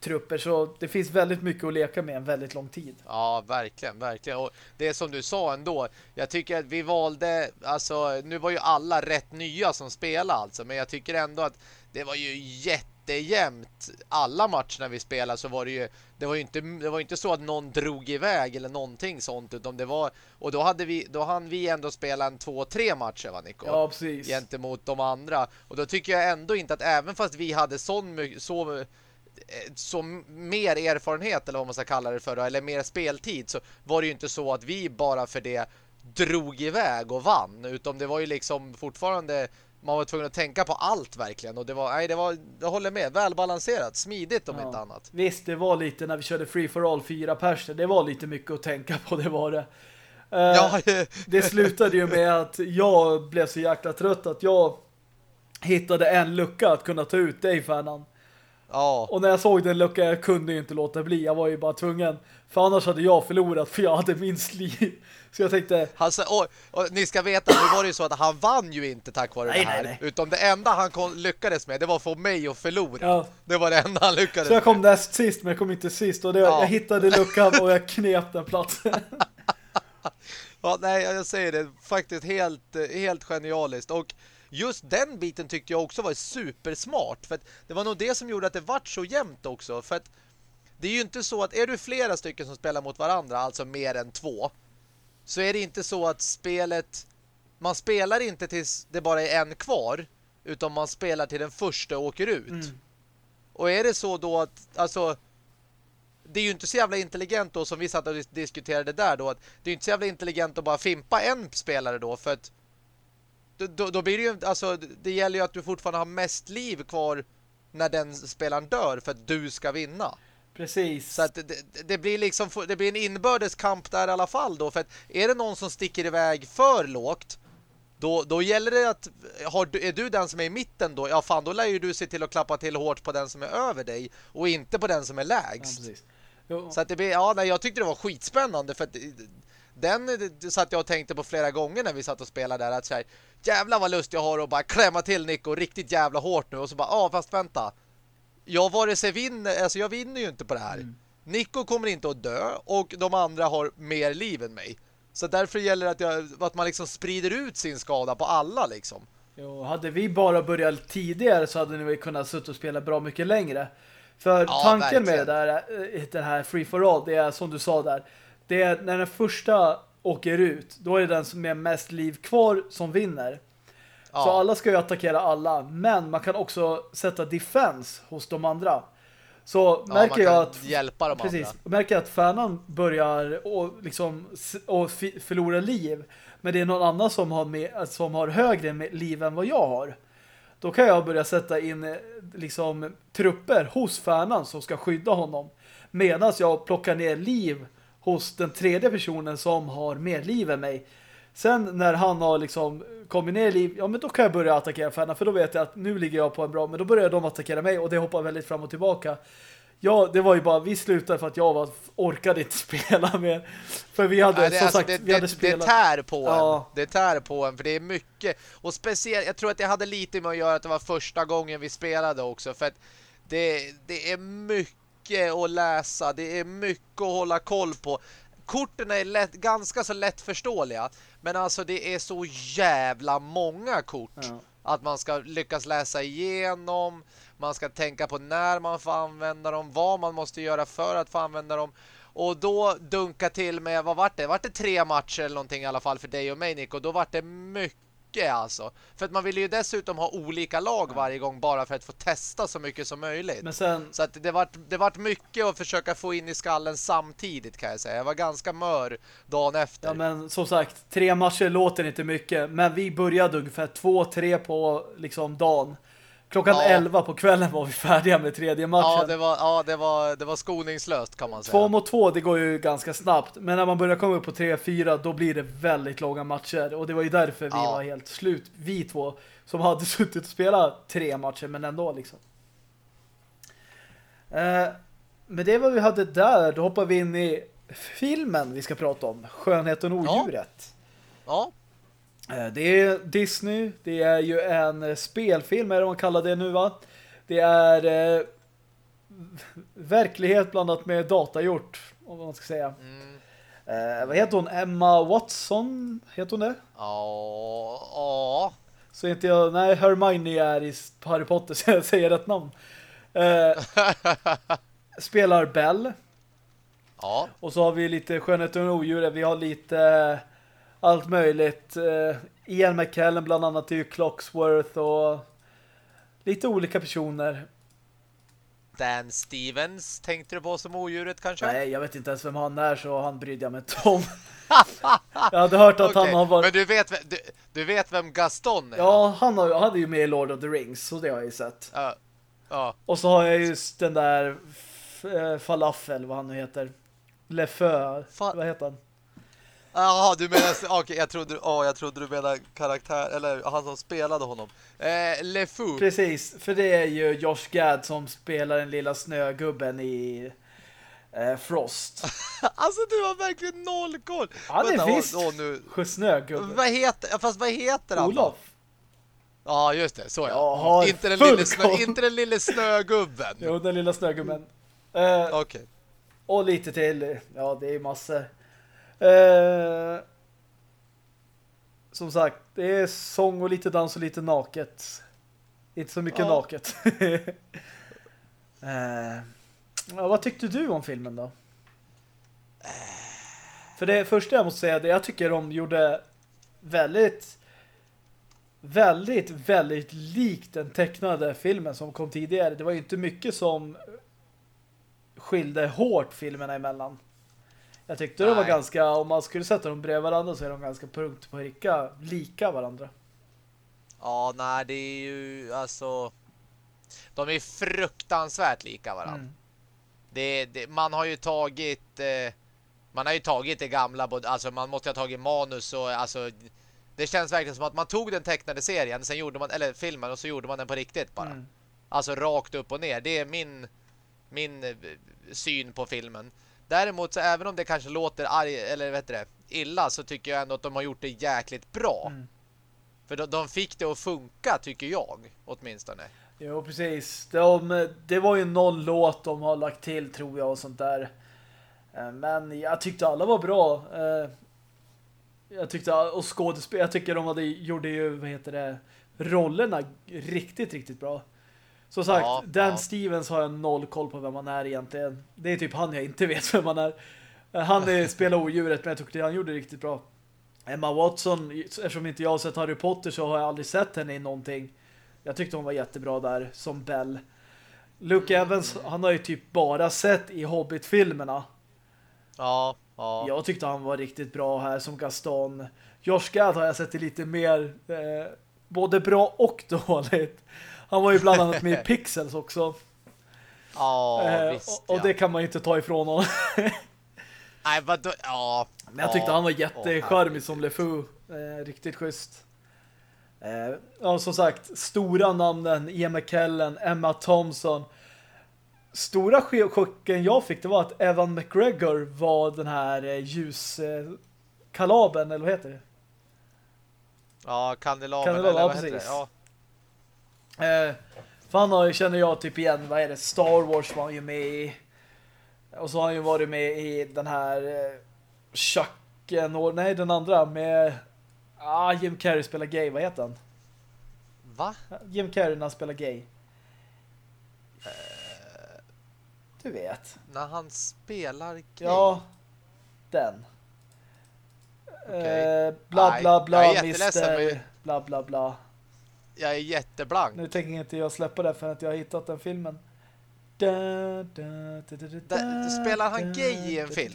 trupper så det finns väldigt mycket att leka med en väldigt lång tid. Ja, verkligen, verkligen. Och det som du sa ändå. Jag tycker att vi valde, alltså nu var ju alla rätt nya som spelade alltså. Men jag tycker ändå att det var ju jättejämnt. Alla matcherna vi spelade så var det ju, det var ju inte, det var inte så att någon drog iväg eller någonting sånt. Utan det var, och då hade vi, då hann vi ändå spela en två, tre matcher va Nico? Ja, precis. gentemot de andra. Och då tycker jag ändå inte att även fast vi hade sån så, eh, så mer erfarenhet eller vad man ska kalla det för då, eller mer speltid så var det ju inte så att vi bara för det drog iväg och vann utan det var ju liksom fortfarande man var tvungen att tänka på allt verkligen och det var, nej det var, jag håller med, välbalanserat, smidigt om Ja. inte annat. Visst, det var lite när vi körde Free for All fyra personer. Det var lite mycket att tänka på, det var det. Eh, Ja, Det slutade ju med att jag blev så jäkla trött att jag hittade en lucka att kunna ta ut dig, Färnan. Ja. Och när jag såg den luckan, jag kunde ju inte låta bli. Jag var ju bara tvungen. För annars hade jag förlorat, för jag hade minst liv. Så jag tänkte, Han, sa- och, och ni ska veta, nu var det ju så att han vann ju inte tack vare Nej, det här. nej, Utan det enda han kon, lyckades med, det var få mig att förlora. ja. Det var det enda han lyckades Så jag med. kom näst sist, men jag kom inte sist. Och det, Ja. jag hittade luckan och jag knep den platsen. Ja, nej, jag säger det. Faktiskt helt, helt genialiskt. Och just den biten tyckte jag också var supersmart. För att det var nog det som gjorde att det vart så jämnt också. För att det är ju inte så att är du flera stycken som spelar mot varandra, alltså mer än två, så är det inte så att spelet... Man spelar inte tills det bara är en kvar, utan man spelar till den första åker ut. Mm. Och är det så då att, alltså det är ju inte så jävla intelligent då som vi satt och dis- diskuterade där då att det är ju inte så jävla intelligent att bara fimpa en spelare då för att då, då, blir det ju alltså det gäller ju att du fortfarande har mest liv kvar när den spelaren dör för att du ska vinna. Precis. Så att det, det- blir liksom det blir en inbördes kamp där i alla fall då för att är det någon som sticker iväg för lågt då, då gäller det att har du, är du den som är i mitten då ja fan då lär ju du se till att klappa till hårt på den som är över dig och inte på den som är ja, lägst. Jo. Så att det blir, ja, nej, jag tyckte det var skitspännande för att den det satt jag och tänkte på flera gånger när vi satt och spelade där att så här, jävlar vad lust jag har att bara klämma till Nico riktigt jävla hårt nu och så bara, ja fast vänta. Jag vare sig vinner, alltså jag vinner ju inte på det här. Mm. Nico kommer inte att dö och de andra har mer liv än mig. Så därför gäller det att, jag, att man liksom sprider ut sin skada på alla liksom. Jo, hade vi bara börjat tidigare så hade ni kunnat sitta och spela bra mycket längre. För Ja, tanken med verkligen. det där, eh, det här Free for All, det är som du sa där. Det är när den första åker ut, då är det den som är mest liv kvar som vinner. Ja. Så alla ska ju attackera alla, men man kan också sätta defense hos de andra. Så Ja, märker jag att hjälpa de Precis. andra. Märker att fanan börjar och liksom och förlora liv. Men det är någon annan som har, med, som har högre liv än vad jag har. Då kan jag börja sätta in eh, liksom trupper hos fanan som ska skydda honom. Medan jag plockar ner liv hos den tredje personen som har mer liv än mig. Sen när han har liksom kommit ner i liv, ja men då kan jag börja attackera fanan för då vet jag att nu ligger jag på en bra, men då börjar de attackera mig och det hoppar väldigt fram och tillbaka. Ja, det var ju bara, vi slutade för att jag var, orkade inte spela mer. För vi hade, Nej, det, som alltså, sagt, det, vi hade det, spelat. det tär på Ja. en. Det tär på en, för det är mycket. Och speciellt, jag tror att det hade lite med att göra att det var första gången vi spelade också. För att det, det är mycket att läsa, det är mycket att hålla koll på. Korten är lätt, ganska så lättförståeliga. Men alltså det är så jävla många kort. Ja. Att man ska lyckas läsa igenom. Man ska tänka på när man får använda dem. Vad man måste göra för att få använda dem. Och då dunka till med, vad vart det? Vart det tre matcher eller någonting i alla fall för dig och mig Nick? Och då vart det mycket alltså. För att man vill ju dessutom ha olika lag varje gång bara för att få testa så mycket som möjligt. Sen, Så att det vart, det vart mycket att försöka få in i skallen samtidigt kan jag säga. Jag var ganska mör dagen efter. ja men som sagt, tre matcher låter inte mycket. Men vi började ungefär två, tre på liksom dagen. Klockan Ja. 11 på kvällen var vi färdiga med tredje matchen. Ja, det var, ja det, var, det var skoningslöst kan man säga. Två mot två, det går ju ganska snabbt. Men när man börjar komma upp på tre, fyra, då blir det väldigt långa matcher. Och det var ju därför vi Ja. var helt slut. Vi två som hade suttit och spelat tre matcher, men ändå liksom. Eh, men det var vi hade där. Då hoppar vi in i filmen vi ska prata om. Skönheten och Ja. odjuret. Ja, Eh, Det är Disney. Det är ju en eh, spelfilm, är det man kallar det nu va? Det är eh, verklighet blandat med datagjort, om man ska säga. mm, Eh, vad heter hon? Emma Watson? Heter hon det? ja, ja. Så inte jag... Nej, Hermione är i Harry Potter, så jag säger rätt namn. Eh, spelar Belle. ja. Och så har vi lite Skönheten och odjuret. Vi har lite eh, allt möjligt. Eh, Ian McKellen bland annat är ju Clocksworth och lite olika personer. Dan Stevens tänkte du på som odjuret kanske? Nej, jag vet inte ens vem han är så han brydde jag mig inte om. jag hade hört att Okej, han har varit... Men du vet, ve- du, du vet vem Gaston är? Ja, han, har, han är ju med i Lord of the Rings, så det har jag ju sett. Ja. ja. Och så har jag just den där eh, Falafel, vad han nu heter. Lefeu, Fa- vad heter han? Jaha, du menar... Okej, jag trodde, oh, jag trodde du menade karaktär... Eller han som spelade honom. Eh, LeFou. Precis, för det är ju Josh Gad som spelar den lilla snögubben i eh, Frost. alltså, du har verkligen noll koll. Han är Vänta, visst åh, åh, nu. snögubben. Vad heter... Fast vad heter han? Olof. Ja, just det. Så ja. Inte den, lille snö, inte den lille snögubben. Jo, den lilla snögubben. Eh, Okej. och lite till. Ja, det är massor. Eh, som sagt, det är sång och lite dans och lite naket. Inte så mycket Ja. naket. eh, ja, vad tyckte du om filmen då? För det första jag måste säga, det jag tycker de gjorde väldigt väldigt, väldigt likt den tecknade filmen som kom tidigare. Det var ju inte mycket som skilde hårt filmerna emellan. Jag tyckte de var Nej. ganska, om man skulle sätta dem bredvid varandra så är de ganska punkt på rika, lika varandra. Ja, nej, det är ju alltså... De är fruktansvärt lika varandra. Mm. Det, det, man har ju tagit... Eh, man har ju tagit det gamla, alltså man måste ha tagit manus och alltså... Det känns verkligen som att man tog den tecknade serien, sen gjorde man, eller filmen, och så gjorde man den på riktigt bara. Mm. Alltså rakt upp och ner. Det är min, min eh, syn på filmen. Däremot så även om det kanske låter arg, eller vet det, illa så tycker jag ändå att de har gjort det jäkligt bra. Mm. För de, de fick det att funka tycker jag åtminstone. Jo, precis. De, det var ju någon låt de har lagt till, tror jag, och sånt där. Eh, Men jag tyckte alla var bra. Eh, Jag tyckte, och skådespel, jag tycker de hade, gjorde ju, vad heter det, rollerna riktigt, riktigt bra. Som sagt, Ja, Dan ja. Stevens har jag noll koll på vem han är egentligen. Det är typ han jag inte vet vem han är. Eh, Han är, spelar odjuret, men jag tyckte han gjorde det riktigt bra. Emma Watson, eftersom inte jag har sett Harry Potter så har jag aldrig sett henne i någonting. Jag tyckte hon var jättebra där som Belle. Luke Evans, han har ju typ bara sett i Hobbit-filmerna. Ja, ja. Jag tyckte han var riktigt bra här som Gaston. Josh Gad har jag sett det lite mer eh, både bra och dåligt. Han var ju bland annat med i Pixels också. Ja, Eh, visst. och, och ja. det kan man ju inte ta ifrån honom. Nej, vadå? Ja. Men jag tyckte ja. han var jättecharmig som LeFou. Eh, riktigt schysst. Eh, ja, som sagt, stora namnen Ian McKellen, Emma Thompson. stora chocken jag fick det var att Evan McGregor var den här eh, ljuskalaben, eller vad heter det? Ja, kandelaben. Kandelaben, eller ja, vad heter precis. det? Ja. Eh, för han har, känner jag typ igen, vad är det? Star Wars var han ju med i. Och så har han ju varit med i den här eh, Chucken och nej den andra med ah, Jim Carrey spelar gay, vad heter han? Va? Jim Carrey när han spelar gay. Du vet. När han spelar gay? Ja, den. Okej. Eh, bla Nej, bla bla, Mr. men- Bla bla bla. Jag är jätteblank. Nu tänker inte jag släppa det för att jag har hittat den filmen. Da, da, da, spelar han gay i en film?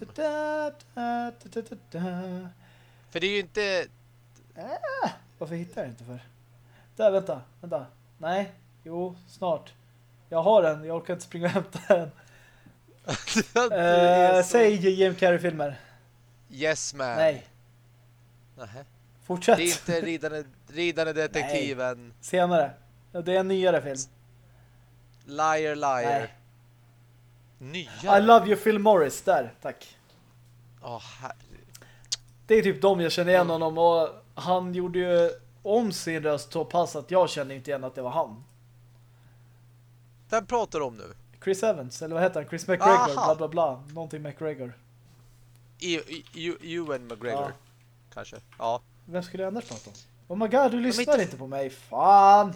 För det är ju inte... Varför hittar jag inte för? Där, vänta, vänta. Nej, jo, snart. Jag har den, jag orkar inte springa och hämta den. Så- säg Jim Carrey-filmer. Yes man. Nej, Nähä. fortsätt. Det är inte ridande, ridande detektiven. Senare. Ja, Det är en nyare film. Liar, liar. Nej. Nya? I love you Phil Morris, där, tack. Åh, herre. Det är typ de jag känner igen honom och han gjorde ju om sin röst så pass att jag kände inte igen att det var han. Vem pratar du om nu? Chris Evans, eller vad heter han? Chris McGregor, Aha. bla bla bla. Någonting McGregor. Ewan McGregor. Ja. Kanske. Ja. Vem skulle jag annars prata om? Oh my god, du lyssnar inte- inte på mig. Fan!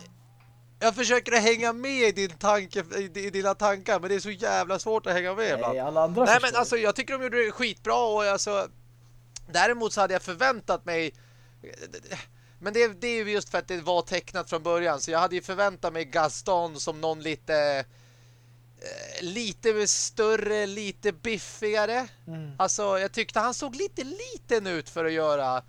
Jag försöker att hänga med i, din tanke, i, dina tankar, men det är så jävla svårt att hänga med ibland. Nej, alla andra Nej men alltså jag tycker de gjorde det skitbra och alltså Däremot så hade jag förväntat mig Men det, det är ju just för att det var tecknat från början Så jag hade ju förväntat mig Gaston som någon lite eh, Lite större, lite biffigare Mm. Alltså jag tyckte han såg lite liten ut för att göra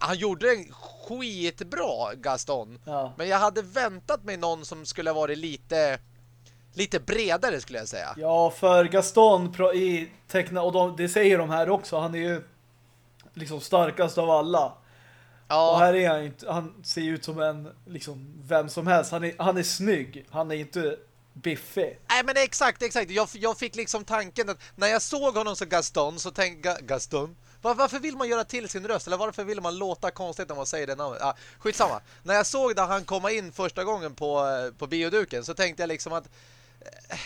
Han gjorde en skitbra Gaston Ja. Men jag hade väntat mig någon som skulle ha varit lite Lite bredare skulle jag säga ja, för Gaston i teckna, och de, det säger de här också, han är ju liksom starkast av alla. Ja Och här är han inte, han ser ut som en liksom vem som helst. Han är, han är snygg, han är inte biffig. Nej men exakt, exakt. Jag, jag fick liksom tanken att när jag såg honom som Gaston så tänkte Ga Gaston? Var, varför vill man göra till sin röst? Eller varför vill man låta konstigt när man säger det namnet? Ah, skitsamma. När jag såg där han komma in första gången på, eh, på bioduken så tänkte jag liksom att eh,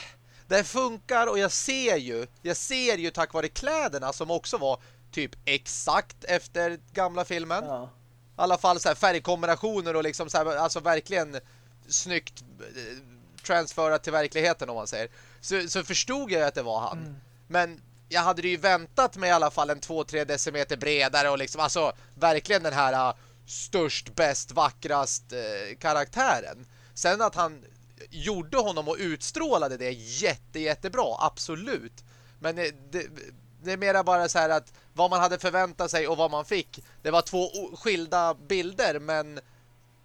det funkar och jag ser ju jag ser ju tack vare kläderna som också var typ exakt efter gamla filmen. Ja. I alla fall så här färgkombinationer och liksom så här, alltså verkligen snyggt eh, transferat till verkligheten om man säger. Så, så förstod jag att det var han. Mm. Men jag hade ju väntat mig i alla fall en 2-3 decimeter bredare och liksom alltså verkligen den här uh, störst, bäst, vackrast uh, karaktären. Sen att han gjorde honom och utstrålade det jätte, jättebra, absolut. Men det, det, det är mera bara så här att vad man hade förväntat sig och vad man fick. Det var två skilda bilder men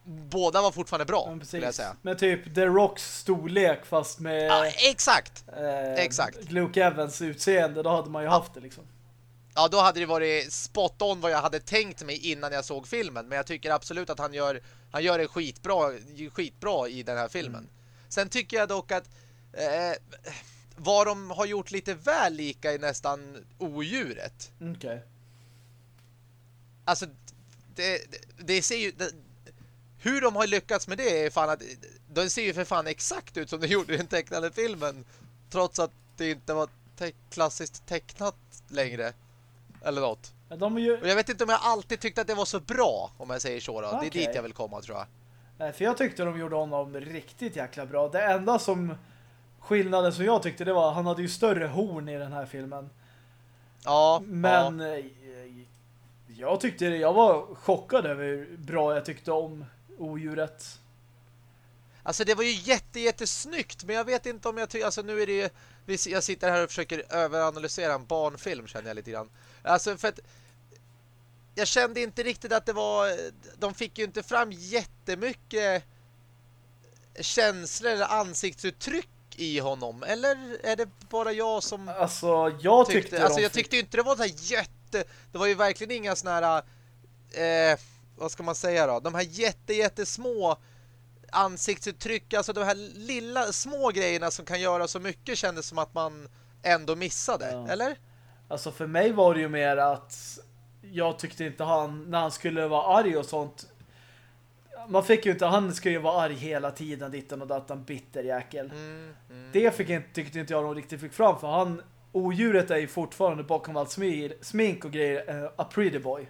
båda var fortfarande bra, Men skulle jag säga. Med typ The Rocks storlek fast med Ja, exakt! eh, exakt. Luke Evans utseende, då hade man ju haft det liksom. Ja, då hade det varit spot on vad jag hade tänkt mig innan jag såg filmen. Men jag tycker absolut att han gör, han gör det skitbra, skitbra i den här filmen. Sen tycker jag dock att eh, vad de har gjort lite väl lika i nästan odjuret. Okej. Alltså, det, det, det ser ju... Det, hur de har lyckats med det är fan att... De ser ju för fan exakt ut som de gjorde i den tecknade filmen. Trots att det inte var te klassiskt tecknat längre. Eller något. Men de ju... Och jag vet inte om jag alltid tyckte att det var så bra, om jag säger så då. Det är dit jag vill komma, tror jag. För jag tyckte de gjorde honom riktigt jäkla bra. Det enda som skillnaden som jag tyckte det var han hade ju större horn i den här filmen. Ja, Men ja. eh, jag tyckte det, jag var chockad över hur bra jag tyckte om odjuret. Alltså det var ju jätte, jättesnyggt, men jag vet inte om jag tycker... Alltså nu är det ju... Jag sitter här och försöker överanalysera en barnfilm, känner jag lite grann. Alltså för att... Jag kände inte riktigt att det var... De fick ju inte fram jättemycket känslor eller ansiktsuttryck i honom. Eller är det bara jag som Alltså jag tyckte, tyckte... Alltså jag tyckte inte det var så här jätte... Det var ju verkligen inga såna här... Eh, vad ska man säga då? De här jätte, jättesmå ansiktsuttryck, alltså de här lilla, små grejerna som kan göra så mycket kändes som att man ändå missade, Ja. eller? Alltså för mig var det ju mer att jag tyckte inte han, när han skulle vara arg och sånt man fick ju inte, han skulle ju vara arg hela tiden ditten och datan, bitter jäkel. Mm, mm. Det fick inte, tyckte inte jag de riktigt fick fram för han, odjuret är ju fortfarande bakom allt smir, smink och grejer, uh, a pretty boy.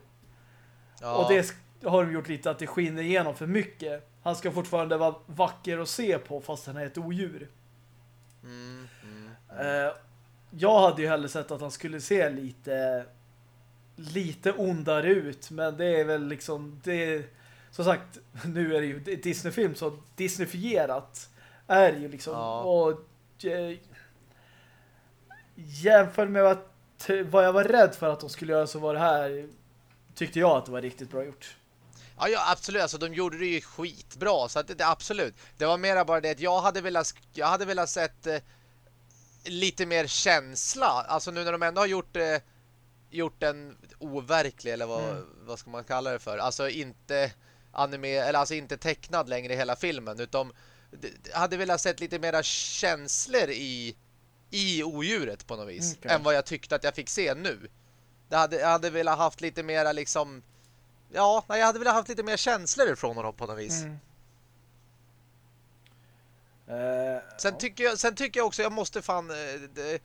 Ja. Och det har de gjort lite att det skiner igenom för mycket. Han ska fortfarande vara vacker att se på fast han är ett odjur. Mm, mm. Eh, jag hade ju hellre sett att han skulle se lite lite ondare ut, men det är väl liksom det som sagt, nu är det ju Disney-film så Disneyfierat är ju liksom Ja. och eh, jämfört med vad jag var rädd för att de skulle göra så var det här tyckte jag att det var riktigt bra gjort. Ja, ja, absolut. Alltså, de gjorde det ju skitbra. Så att absolut. Det var mera bara det att jag hade velat, jag hade velat sett eh, lite mer känsla. Alltså nu när de ändå har gjort, eh, gjort den overklig, eller vad, Mm. vad ska man kalla det för? Alltså inte anime, eller alltså inte tecknad längre i hela filmen. Utan hade velat sett lite mera känslor i, i odjuret på något vis. Okej. Än vad jag tyckte att jag fick se nu. Det hade, jag hade velat haft lite mera liksom Ja, nej, jag hade velat haft lite mer känslor ifrån honom på något vis. Mm. Eh, Sen, ja. tycker jag, sen tycker jag också jag måste fan eh, det,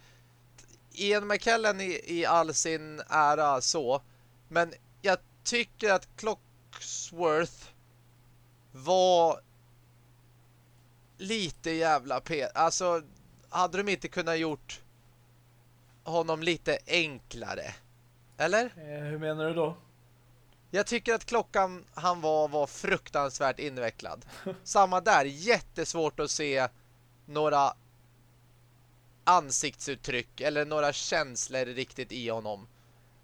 Ian McKellen i, i all sin ära så men jag tycker att Clocksworth var lite jävla pe alltså hade de inte kunnat gjort honom lite enklare eller? Eh, hur menar du då? Jag tycker att klockan han var var fruktansvärt invecklad. Samma där, jättesvårt att se några ansiktsuttryck eller några känslor riktigt i honom.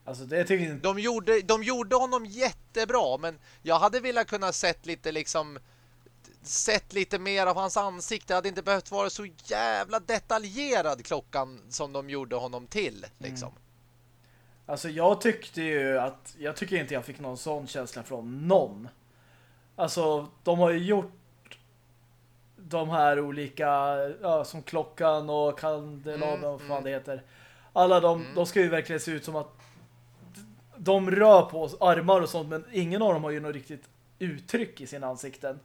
Alltså det tycker inte De gjorde, de gjorde honom jättebra men jag hade velat kunna sett lite liksom sett lite mer av hans ansikte. Det hade inte behövt vara så jävla detaljerad klockan som de gjorde honom till liksom. Alltså jag tyckte ju att jag tycker inte jag fick någon sån känsla från någon. Alltså de har ju gjort de här olika ja, som klockan och kandelabern Mm, och vad fan mm. det heter. Alla de, Mm. de ska ju verkligen se ut som att de rör på armar och sånt men ingen av dem har ju något riktigt uttryck i sina ansikten.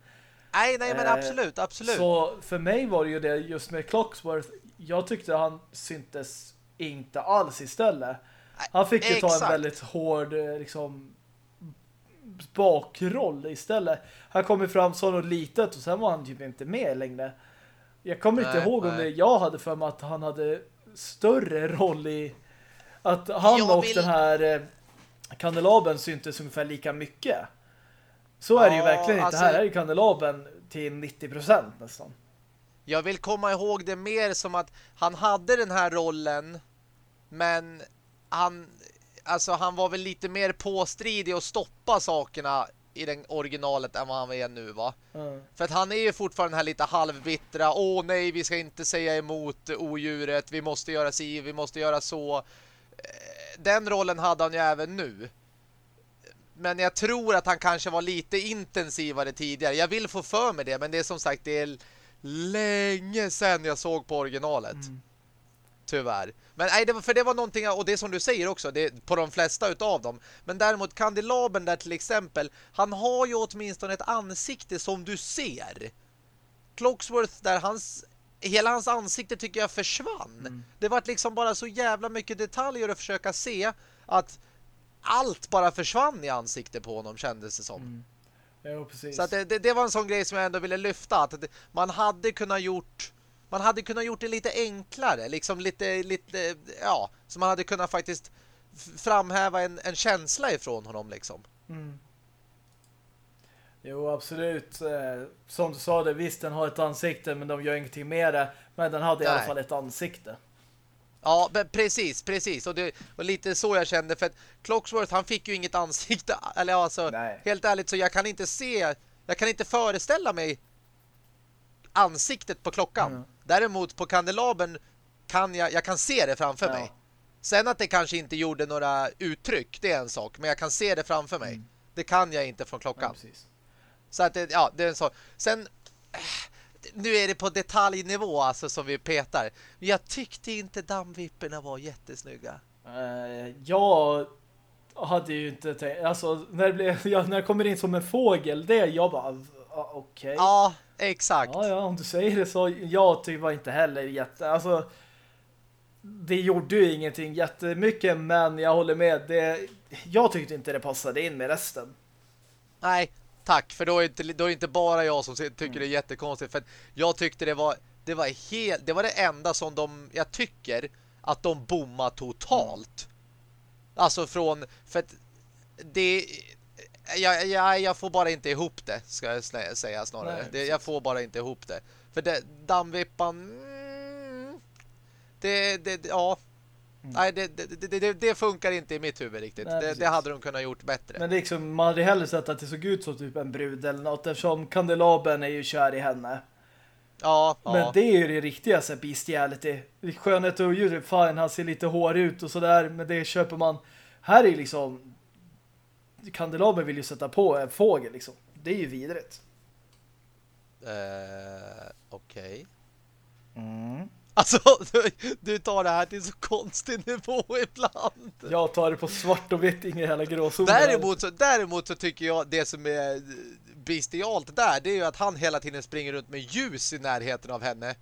Nej, nej men Eh, absolut, absolut. Så för mig var det ju det just med Clocksworth. Jag tyckte han syntes inte alls istället. Han fick ju ta en exakt. väldigt hård eh, liksom bakroll istället. Han kom ju fram så något litet och sen var han typ inte med längre. Jag kommer inte Nej, ihåg om nej. det jag hade för mig att han hade större roll i att han Jag och vill- den här eh, kandelabern syntes ungefär lika mycket. Så är det ju Ja, verkligen inte. alltså- Här är ju kandelabern till 90% nästan. Jag vill komma ihåg det mer som att han hade den här rollen men han alltså han var väl lite mer påstridig och stoppa sakerna i den originalet än vad han är nu va? Mm. För att han är ju fortfarande den här lite halvbittra Åh nej, vi ska inte säga emot odjuret Vi måste göra si, vi måste göra så Eh, Den rollen hade han ju även nu Men jag tror att han kanske var lite intensivare tidigare Jag vill få för mig det Men det är som sagt Det är länge sedan jag såg på originalet Mm. Tyvärr. Men nej, det var, för det var någonting, och det som du säger också, det, på de flesta utav dem. Men däremot kandelabern där till exempel, han har ju åtminstone ett ansikte som du ser. Clocksworth där hans, hela hans ansikte tycker jag försvann. Mm. Det var liksom bara så jävla mycket detaljer att försöka se att allt bara försvann i ansiktet på honom kändes det som. Mm. Jo. Så det, det, det var en sån grej som jag ändå ville lyfta att man hade kunnat gjort man hade kunnat gjort det lite enklare liksom lite, lite ja, så man hade kunnat faktiskt framhäva en, en känsla ifrån honom liksom. Mm. Jo, absolut. Eh, Som du sa det, visst den har ett ansikte men de gör ingenting med det. Men den hade i alla Nej. fall ett ansikte. Ja, precis, precis och det var lite så jag kände för att Clocksworth han fick ju inget ansikte eller alltså Nej. helt ärligt så jag kan inte se jag kan inte föreställa mig ansiktet på klockan. Mm. Däremot på kandelabern kan jag jag kan se det framför Ja. mig. Sen att det kanske inte gjorde några uttryck, det är en sak. Men jag kan se det framför mig. Mm. Det kan jag inte från Ja, klockan. precis. Så att det, ja, det är en sak. Sen, nu är det på detaljnivå alltså som vi petar. Men jag tyckte inte dammvipporna var jättesnygga. Uh, jag hade ju inte tänkt, alltså när det, blev, ja, när det kommer in som en fågel, det jag bara, okej. Okay. Ja, exakt. Ja, ja, om du säger det så, jag tycker var inte heller jätte, alltså det gjorde ju ingenting jättemycket, men jag håller med, det, jag tyckte inte det passade in med resten. Nej, tack, för då är, inte, då är inte bara jag som tycker mm. det är jättekonstigt, för jag tyckte det var det var helt, det var det enda som de, jag tycker att de bommar totalt. Alltså från, för att det jag, jag, jag får bara inte ihop det, ska jag säga snarare. Nej, det, jag får bara inte ihop det. För det, dammvippan mm, det, det, ja mm. Nej, det, det, funkar inte i mitt huvud riktigt. Nej, det, hade de kunnat gjort bättre. Men liksom, man hade hellre sett att det såg ut som typ en brud eller något eftersom kandelaben är ju kär i henne. Ja, Men ja. det är ju det riktiga så bestiality. Skönhet och djur, fan han ser lite hår ut och sådär, men det köper man. Här är liksom kandelaber vill ju sätta på en fågel liksom. Det är ju vidrigt. Uh, Okej. Okay. Mm. Alltså, du, du, tar det här till så konstig nivå ibland. Jag tar det på svart och vitt, ingen hela gråzon. Däremot så, däremot så tycker jag det som är bestialt där, det är ju att han hela tiden springer runt med ljus i närheten av henne.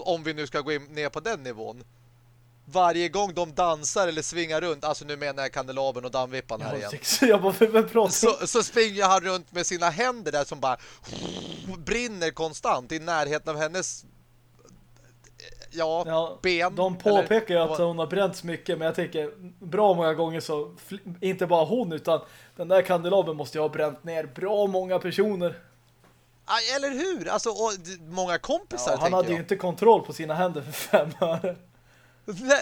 Om vi nu ska gå in ner på den nivån. Varje gång de dansar eller svingar runt, alltså nu menar jag kandelaben och dammvippan här igen. Jag bara, så, så springer han runt med sina händer där som bara brinner konstant i närheten av hennes ja, ja, ben. De påpekar ju att hon har bränts mycket, men jag tänker bra många gånger så, inte bara hon utan den där kandelaben måste ju ha bränt ner bra många personer. Eller hur? Alltså, många kompisar, ja, Han hade jag. ju inte kontroll på sina händer för fem öre.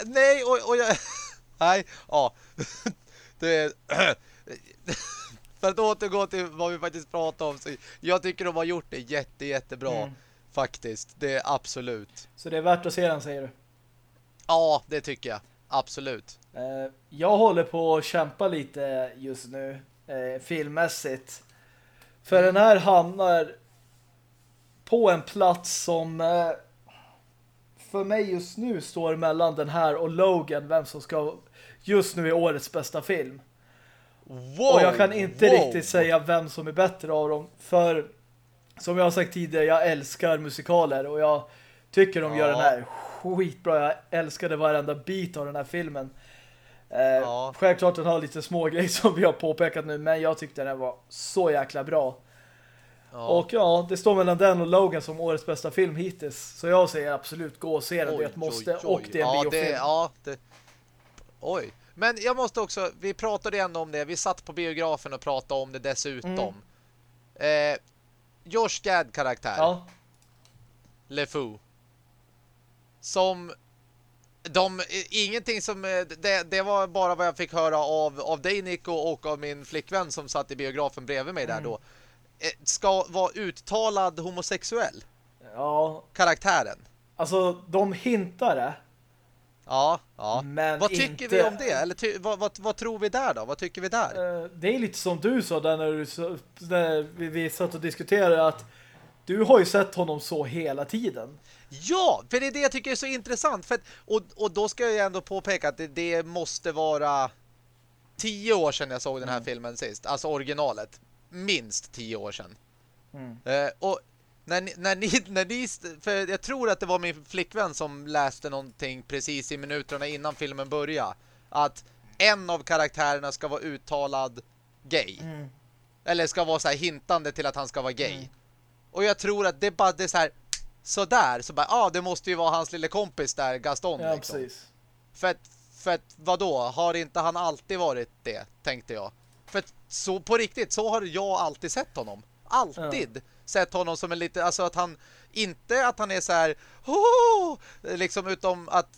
Nej, och, och jag... Nej, ja. Det är... För att återgå till vad vi faktiskt pratade om så jag tycker de har gjort det jätte, jättebra. Mm. Faktiskt, det är absolut. Så det är värt att se den, säger du? Ja, det tycker jag. Absolut. Eh, jag håller på att kämpa lite just nu eh, filmmässigt. För den här hamnar på en plats som eh, för mig just nu står mellan den här och Logan, vem som ska just nu är årets bästa film. Wow, och jag kan inte wow. riktigt säga vem som är bättre av dem, för som jag har sagt tidigare, jag älskar musikaler och jag tycker de ja. gör den här skitbra. Jag älskade varenda bit av den här filmen. Eh, ja. Självklart den har lite små grejer som vi har påpekat nu, men jag tyckte den var så jäkla bra. Ja. Och ja, det står mellan den och Logan som årets bästa film hittills. Så jag säger absolut gå och se den, oj, det är ett måste oj, oj. och det är en ja, biofilm. Det, ja, det... Oj. Men jag måste också, vi pratade ändå om det, vi satt på biografen och pratade om det dessutom. Mm. Eh, Josh Gad-karaktär. Ja. LeFou. Som de, ingenting som det, det var bara vad jag fick höra av, av dig Nico och av min flickvän som satt i biografen bredvid mig mm. där då. Eh, ska vara uttalad homosexuell. Ja. Karaktären. Alltså, de hintar det. Ja, ja. Men vad tycker inte... vi om det? Eller vad, vad, vad, tror vi där då? Vad tycker vi där? Eh, det är lite som du sa där när, du, när vi, vi satt och diskuterade att du har ju sett honom så hela tiden. Ja, för det är det jag tycker är så intressant. För att, och, och då ska jag ändå påpeka att det, det måste vara tio år sedan jag såg den här mm. filmen sist. Alltså originalet. Minst tio år sedan. Mm. Eh, och när ni, när, ni, när ni, för jag tror att det var min flickvän som läste någonting precis i minuterna innan filmen började. Att en av karaktärerna ska vara uttalad gay. Mm. Eller ska vara så här hintande till att han ska vara gay. Mm. Och jag tror att det bara det är så här så där så bara ja ah, det måste ju vara hans lille kompis där Gaston ja, liksom. Precis. För att för att vadå har inte han alltid varit det tänkte jag. Så på riktigt så har jag alltid sett honom. Alltid. Ja sett honom som en lite, alltså att han inte att han är så här oh! liksom utom att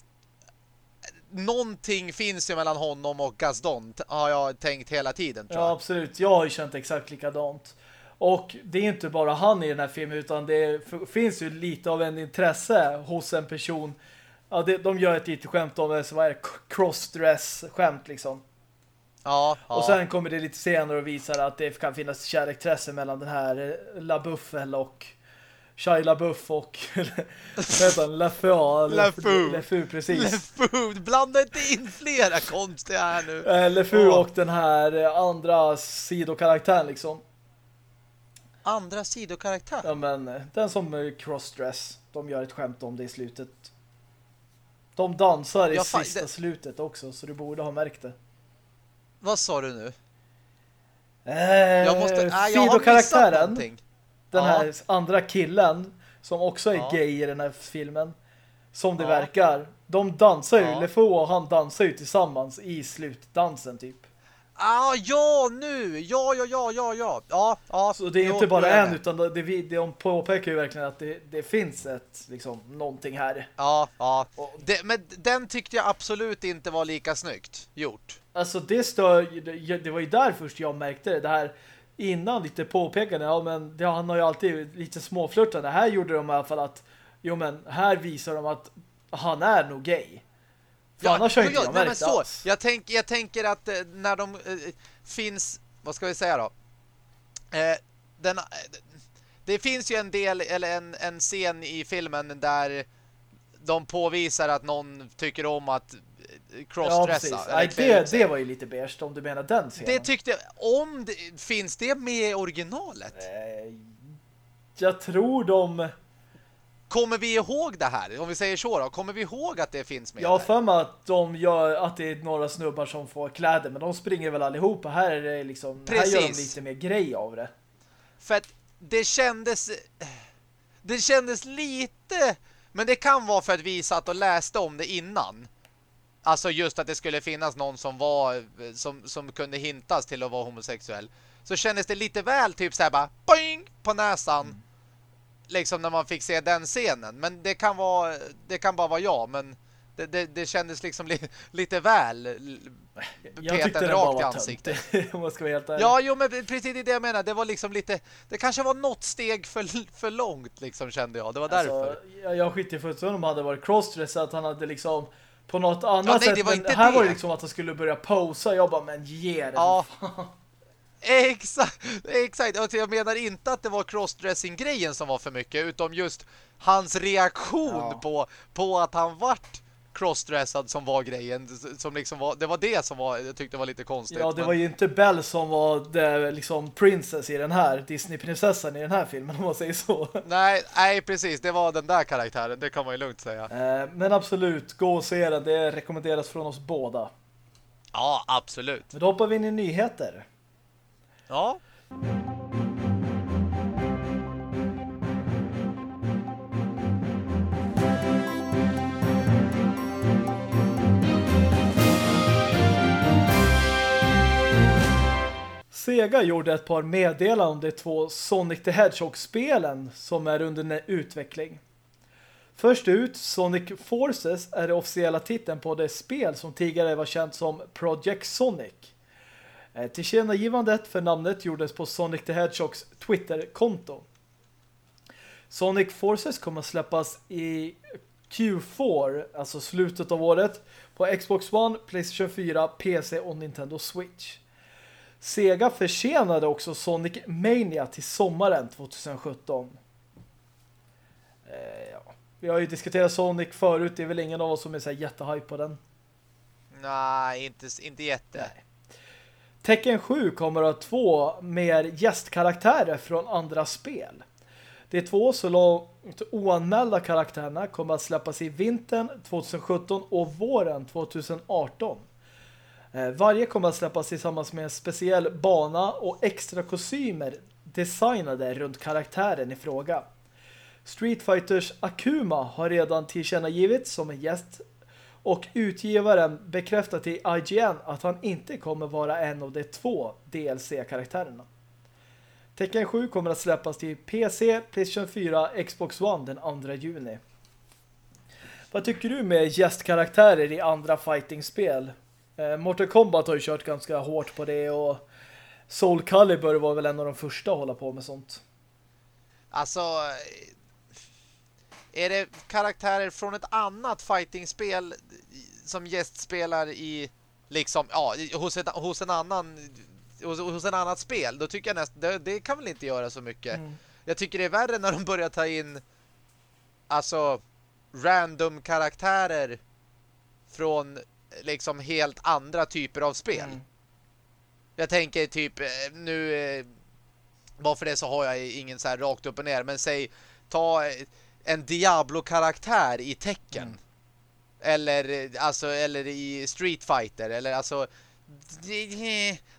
någonting finns ju mellan honom och Gaston har jag tänkt hela tiden tror jag. Ja, absolut. Jag har ju känt exakt likadant. Och det är inte bara han i den här filmen utan det finns ju lite av en intresse hos en person. Ja, det, de gör ett litet skämt om det, så vad är? Crossdress-skämt liksom. Ja, och sen kommer det lite senare och visar att det kan finnas kärlektresse mellan den här LaBuffel och Shia LaBeouf och heter. LeFou. LeFou, precis. LeFou, blanda inte in flera konstiga här nu. Eh, LeFou Ja. och den här eh, andra sidokaraktären liksom. Andra sidokaraktär. Ja men eh, den som crossdress. De gör ett skämt om det i slutet. De dansar i Ja, sista det- slutet också så du borde ha märkt det. Vad sa du nu? Eh, Jag måste... Nej, jag har missat någonting. den Ja. här andra killen som också är Ja. gay i den här filmen som det Ja. verkar de dansar ju, Ja. LeFou och han dansar ju tillsammans i slutdansen typ Ah, ja, nu! Ja, ja, ja, ja, ja. Ja, ja. så det är jo, inte bara är en utan det, det, de påpekar ju verkligen att det, det finns ett liksom, någonting här Ja, ja. Och- Det, men den tyckte jag absolut inte var lika snyggt gjort. Alltså det stör det, det var ju där först jag märkte det, det här innan lite påpekande, ja men det, han har ju alltid lite småflörtande, här gjorde de i alla fall att jo men här visar de att han är nog gay För annars har jo, inte ja, jag nej, men så. alls. Jag, tänk, jag tänker att eh, när de eh, finns, vad ska vi säga då? Eh, den, eh, det finns ju en del, eller en, en scen i filmen där de påvisar att någon tycker om att Ja, crossdressa. precis. eller Nej, det, det var ju lite beige om du menar den scenen. det tyckte jag, om det, finns det med i originalet? Eh, Jag tror de... Kommer vi ihåg det här? Om vi säger så då, kommer vi ihåg att det finns med där? för mig att de gör att det är några snubbar som får kläder, men de springer väl allihopa. Här är det liksom... Här gör de Precis. lite mer grej av det. För att det kändes det kändes lite men det kan vara för att vi satt och läste om det innan. Alltså just att det skulle finnas någon som var som, som kunde hintas till att vara homosexuell. Så kändes det lite väl typ så här bara boing på näsan. Liksom när man fick se den scenen. Men det kan vara det kan bara vara jag men det, det, det kändes liksom li, lite väl Jag tyckte det rakt i ansiktet. Om man ska vara helt ärlig. Ja, jo, men precis det det jag menar. Det var liksom lite... Det kanske var något steg för, för långt, liksom, kände jag. Det var därför. Alltså, jag, jag skiter i om han hade varit crossdress att han hade liksom på något annat nej, sätt. det var men här det. var det liksom att han skulle börja posa. Jag bara, men ge det. Ja. Exakt, exakt. Alltså, jag menar inte att det var crossdressing-grejen som var för mycket, utom just hans reaktion Ja. på, på att han vart crossdressad som var grejen. Som liksom var, det var det som var, jag tyckte var lite konstigt. Ja, det men- var ju inte Belle som var det, liksom princess i den här Disney-prinsessan i den här filmen om man säger så. Nej, nej, precis. Det var den där karaktären. Det kan man ju lugnt säga. Eh, Men absolut, gå och se den. Det rekommenderas från oss båda. Ja, absolut. Men då hoppar vi in i nyheter. Ja. Sega gjorde ett par meddelanden om de två Sonic the Hedgehog-spelen som är under utveckling. Först ut, Sonic Forces är det officiella titeln på det spel som tidigare var känt som Project Sonic. Eh, tillkännagivandet för namnet gjordes på Sonic the Hedgehogs Twitter-konto. Sonic Forces kommer att släppas i Q4, alltså slutet av året, på Xbox One, Playstation 4, PC och Nintendo Switch. Sega försenade också Sonic Mania till sommaren 2017. Eh, ja. Vi har ju diskuterat Sonic förut, det är väl ingen av oss som är så jättehype på den. Nej, inte, inte jätte. Nej. Tekken 7 kommer att ha två mer gästkaraktärer från andra spel. De två så långt oanmälda karaktärerna kommer att släppas i vintern 2017 och våren 2018. Eh, varje kommer att släppas tillsammans med en speciell bana och extra kostymer designade runt karaktären i fråga. Street Fighters Akuma har redan tillkännagivits som en gäst och utgivaren bekräftar till IGN att han inte kommer vara en av de två DLC-karaktärerna. Tekken 7 kommer att släppas till PC, PlayStation 4, Xbox One den 2 juni. Vad tycker du med gästkaraktärer i andra fighting-spel? Eh, Mortal Kombat har ju kört ganska hårt på det och Soul Calibur var väl en av de första att hålla på med sånt. Alltså, är det karaktärer från ett annat fightingspel som gästspelar i liksom, ja, hos, ett, hos en annan hos, hos en annat spel, då tycker jag nästan, det, det kan väl inte göra så mycket. Mm. Jag tycker det är värre när de börjar ta in alltså random karaktärer från liksom helt andra typer av spel. Mm. Jag tänker typ eh, nu eh, varför det så har jag ingen så här rakt upp och ner men säg ta eh, en Diablo-karaktär i Tekken. Mm. Eller eh, alltså eller i Street Fighter eller alltså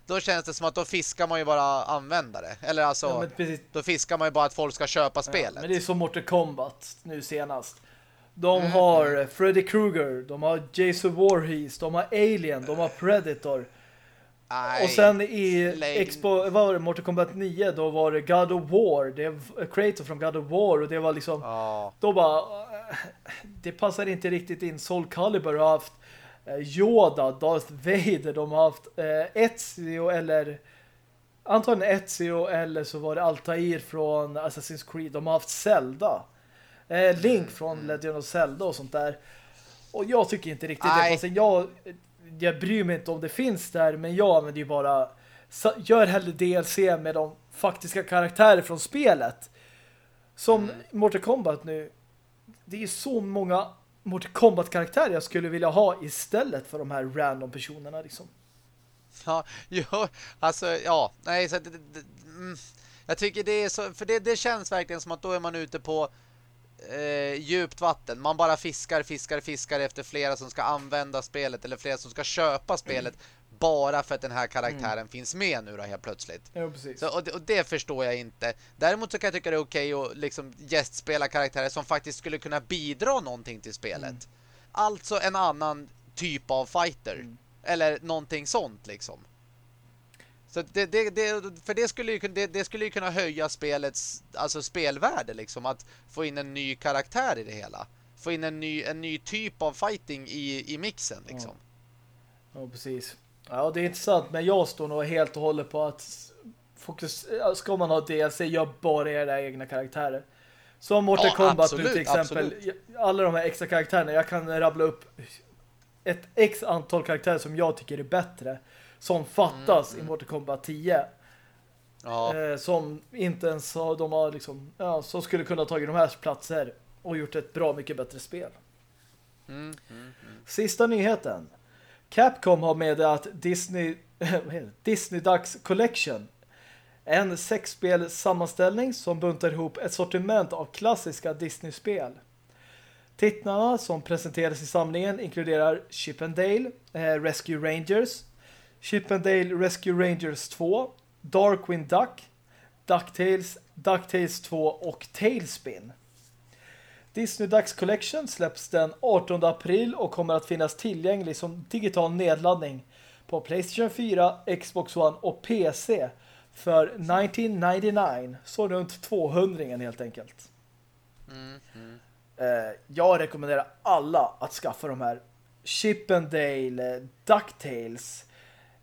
då känns det som att då fiskar man ju bara användare. Eller alltså Ja, då fiskar man ju bara att folk ska köpa Ja, spelet. men det är som Mortal Kombat nu senast. De Mm. har Freddy Krueger, de har Jason Voorhees, de har Alien, de har Predator. Nej, och sen i Expo, vad var det, Mortal Kombat 9, då var det God of War. Det var Kratos från God of War och det var liksom Ja. då bara eh, det passar inte riktigt in. Soul Calibur har haft eh, Yoda, Darth Vader, de har haft eh, Ezio eller antagligen Ezio eller så var det Altair från Assassin's Creed. De har haft Zelda. Eh, Link från Legend of Zelda och sånt där. Och jag tycker inte riktigt Nej. det. Fast jag, jag bryr mig inte om det finns där, men jag använder ju bara gör hellre DLC med de faktiska karaktärer från spelet. Som Mm. Mortal Kombat nu. Det är så många Mortal Kombat-karaktärer jag skulle vilja ha istället för de här random personerna liksom. Ja, jo, alltså ja, nej så det, det, det, mm, jag tycker det är så för det, det känns verkligen som att då är man ute på eh, djupt vatten. Man bara fiskar, fiskar, fiskar efter flera som ska använda spelet eller flera som ska köpa spelet bara för att den här karaktären finns med nu då helt plötsligt. Ja, precis. Så, och, det, och det förstår jag inte. Däremot så kan jag tycka det är okej att liksom gästspela karaktärer som faktiskt skulle kunna bidra någonting till spelet. Alltså en annan typ av fighter. Eller någonting sånt liksom. Så det, det, det, för det skulle, ju, det, det skulle ju kunna höja spelets alltså spelvärde liksom. Att få in en ny karaktär i det hela. Få in en ny, en ny typ av fighting i, i mixen liksom. Ja, precis. Ja, det är intressant, men jag står nog helt och håller på att fokus, ska man ha DLC, gör bara era egna karaktärer. Som Mortal Ja, Kombat absolut, nu till exempel. Alla de här extra karaktärerna, jag kan rabbla upp ett x antal karaktärer som jag tycker är bättre. Som fattas i Mortal Kombat 10. Ja. Eh, som inte ens har, de har liksom, ja, som skulle kunna ta de här platser och gjort ett bra mycket bättre spel. Mm, mm. Sista nyheten. Capcom har Disney vad heter det? Disney Ducks Collection. En sexspel sammanställning som buntar ihop ett sortiment av klassiska Disney-spel. Titlarna som presenteras i samlingen inkluderar Chip and Dale, eh, Rescue Rangers, Chip and Dale Rescue Rangers 2, Darkwing Duck, DuckTales, DuckTales 2 och Tailspin. Disney Ducks Collection släpps den 18 april och kommer att finnas tillgänglig som digital nedladdning på Playstation 4, Xbox One och PC för 1999, så runt 200 helt enkelt. Mm, mm. Eh, jag rekommenderar alla att skaffa de här Chip and Dale, eh, DuckTales.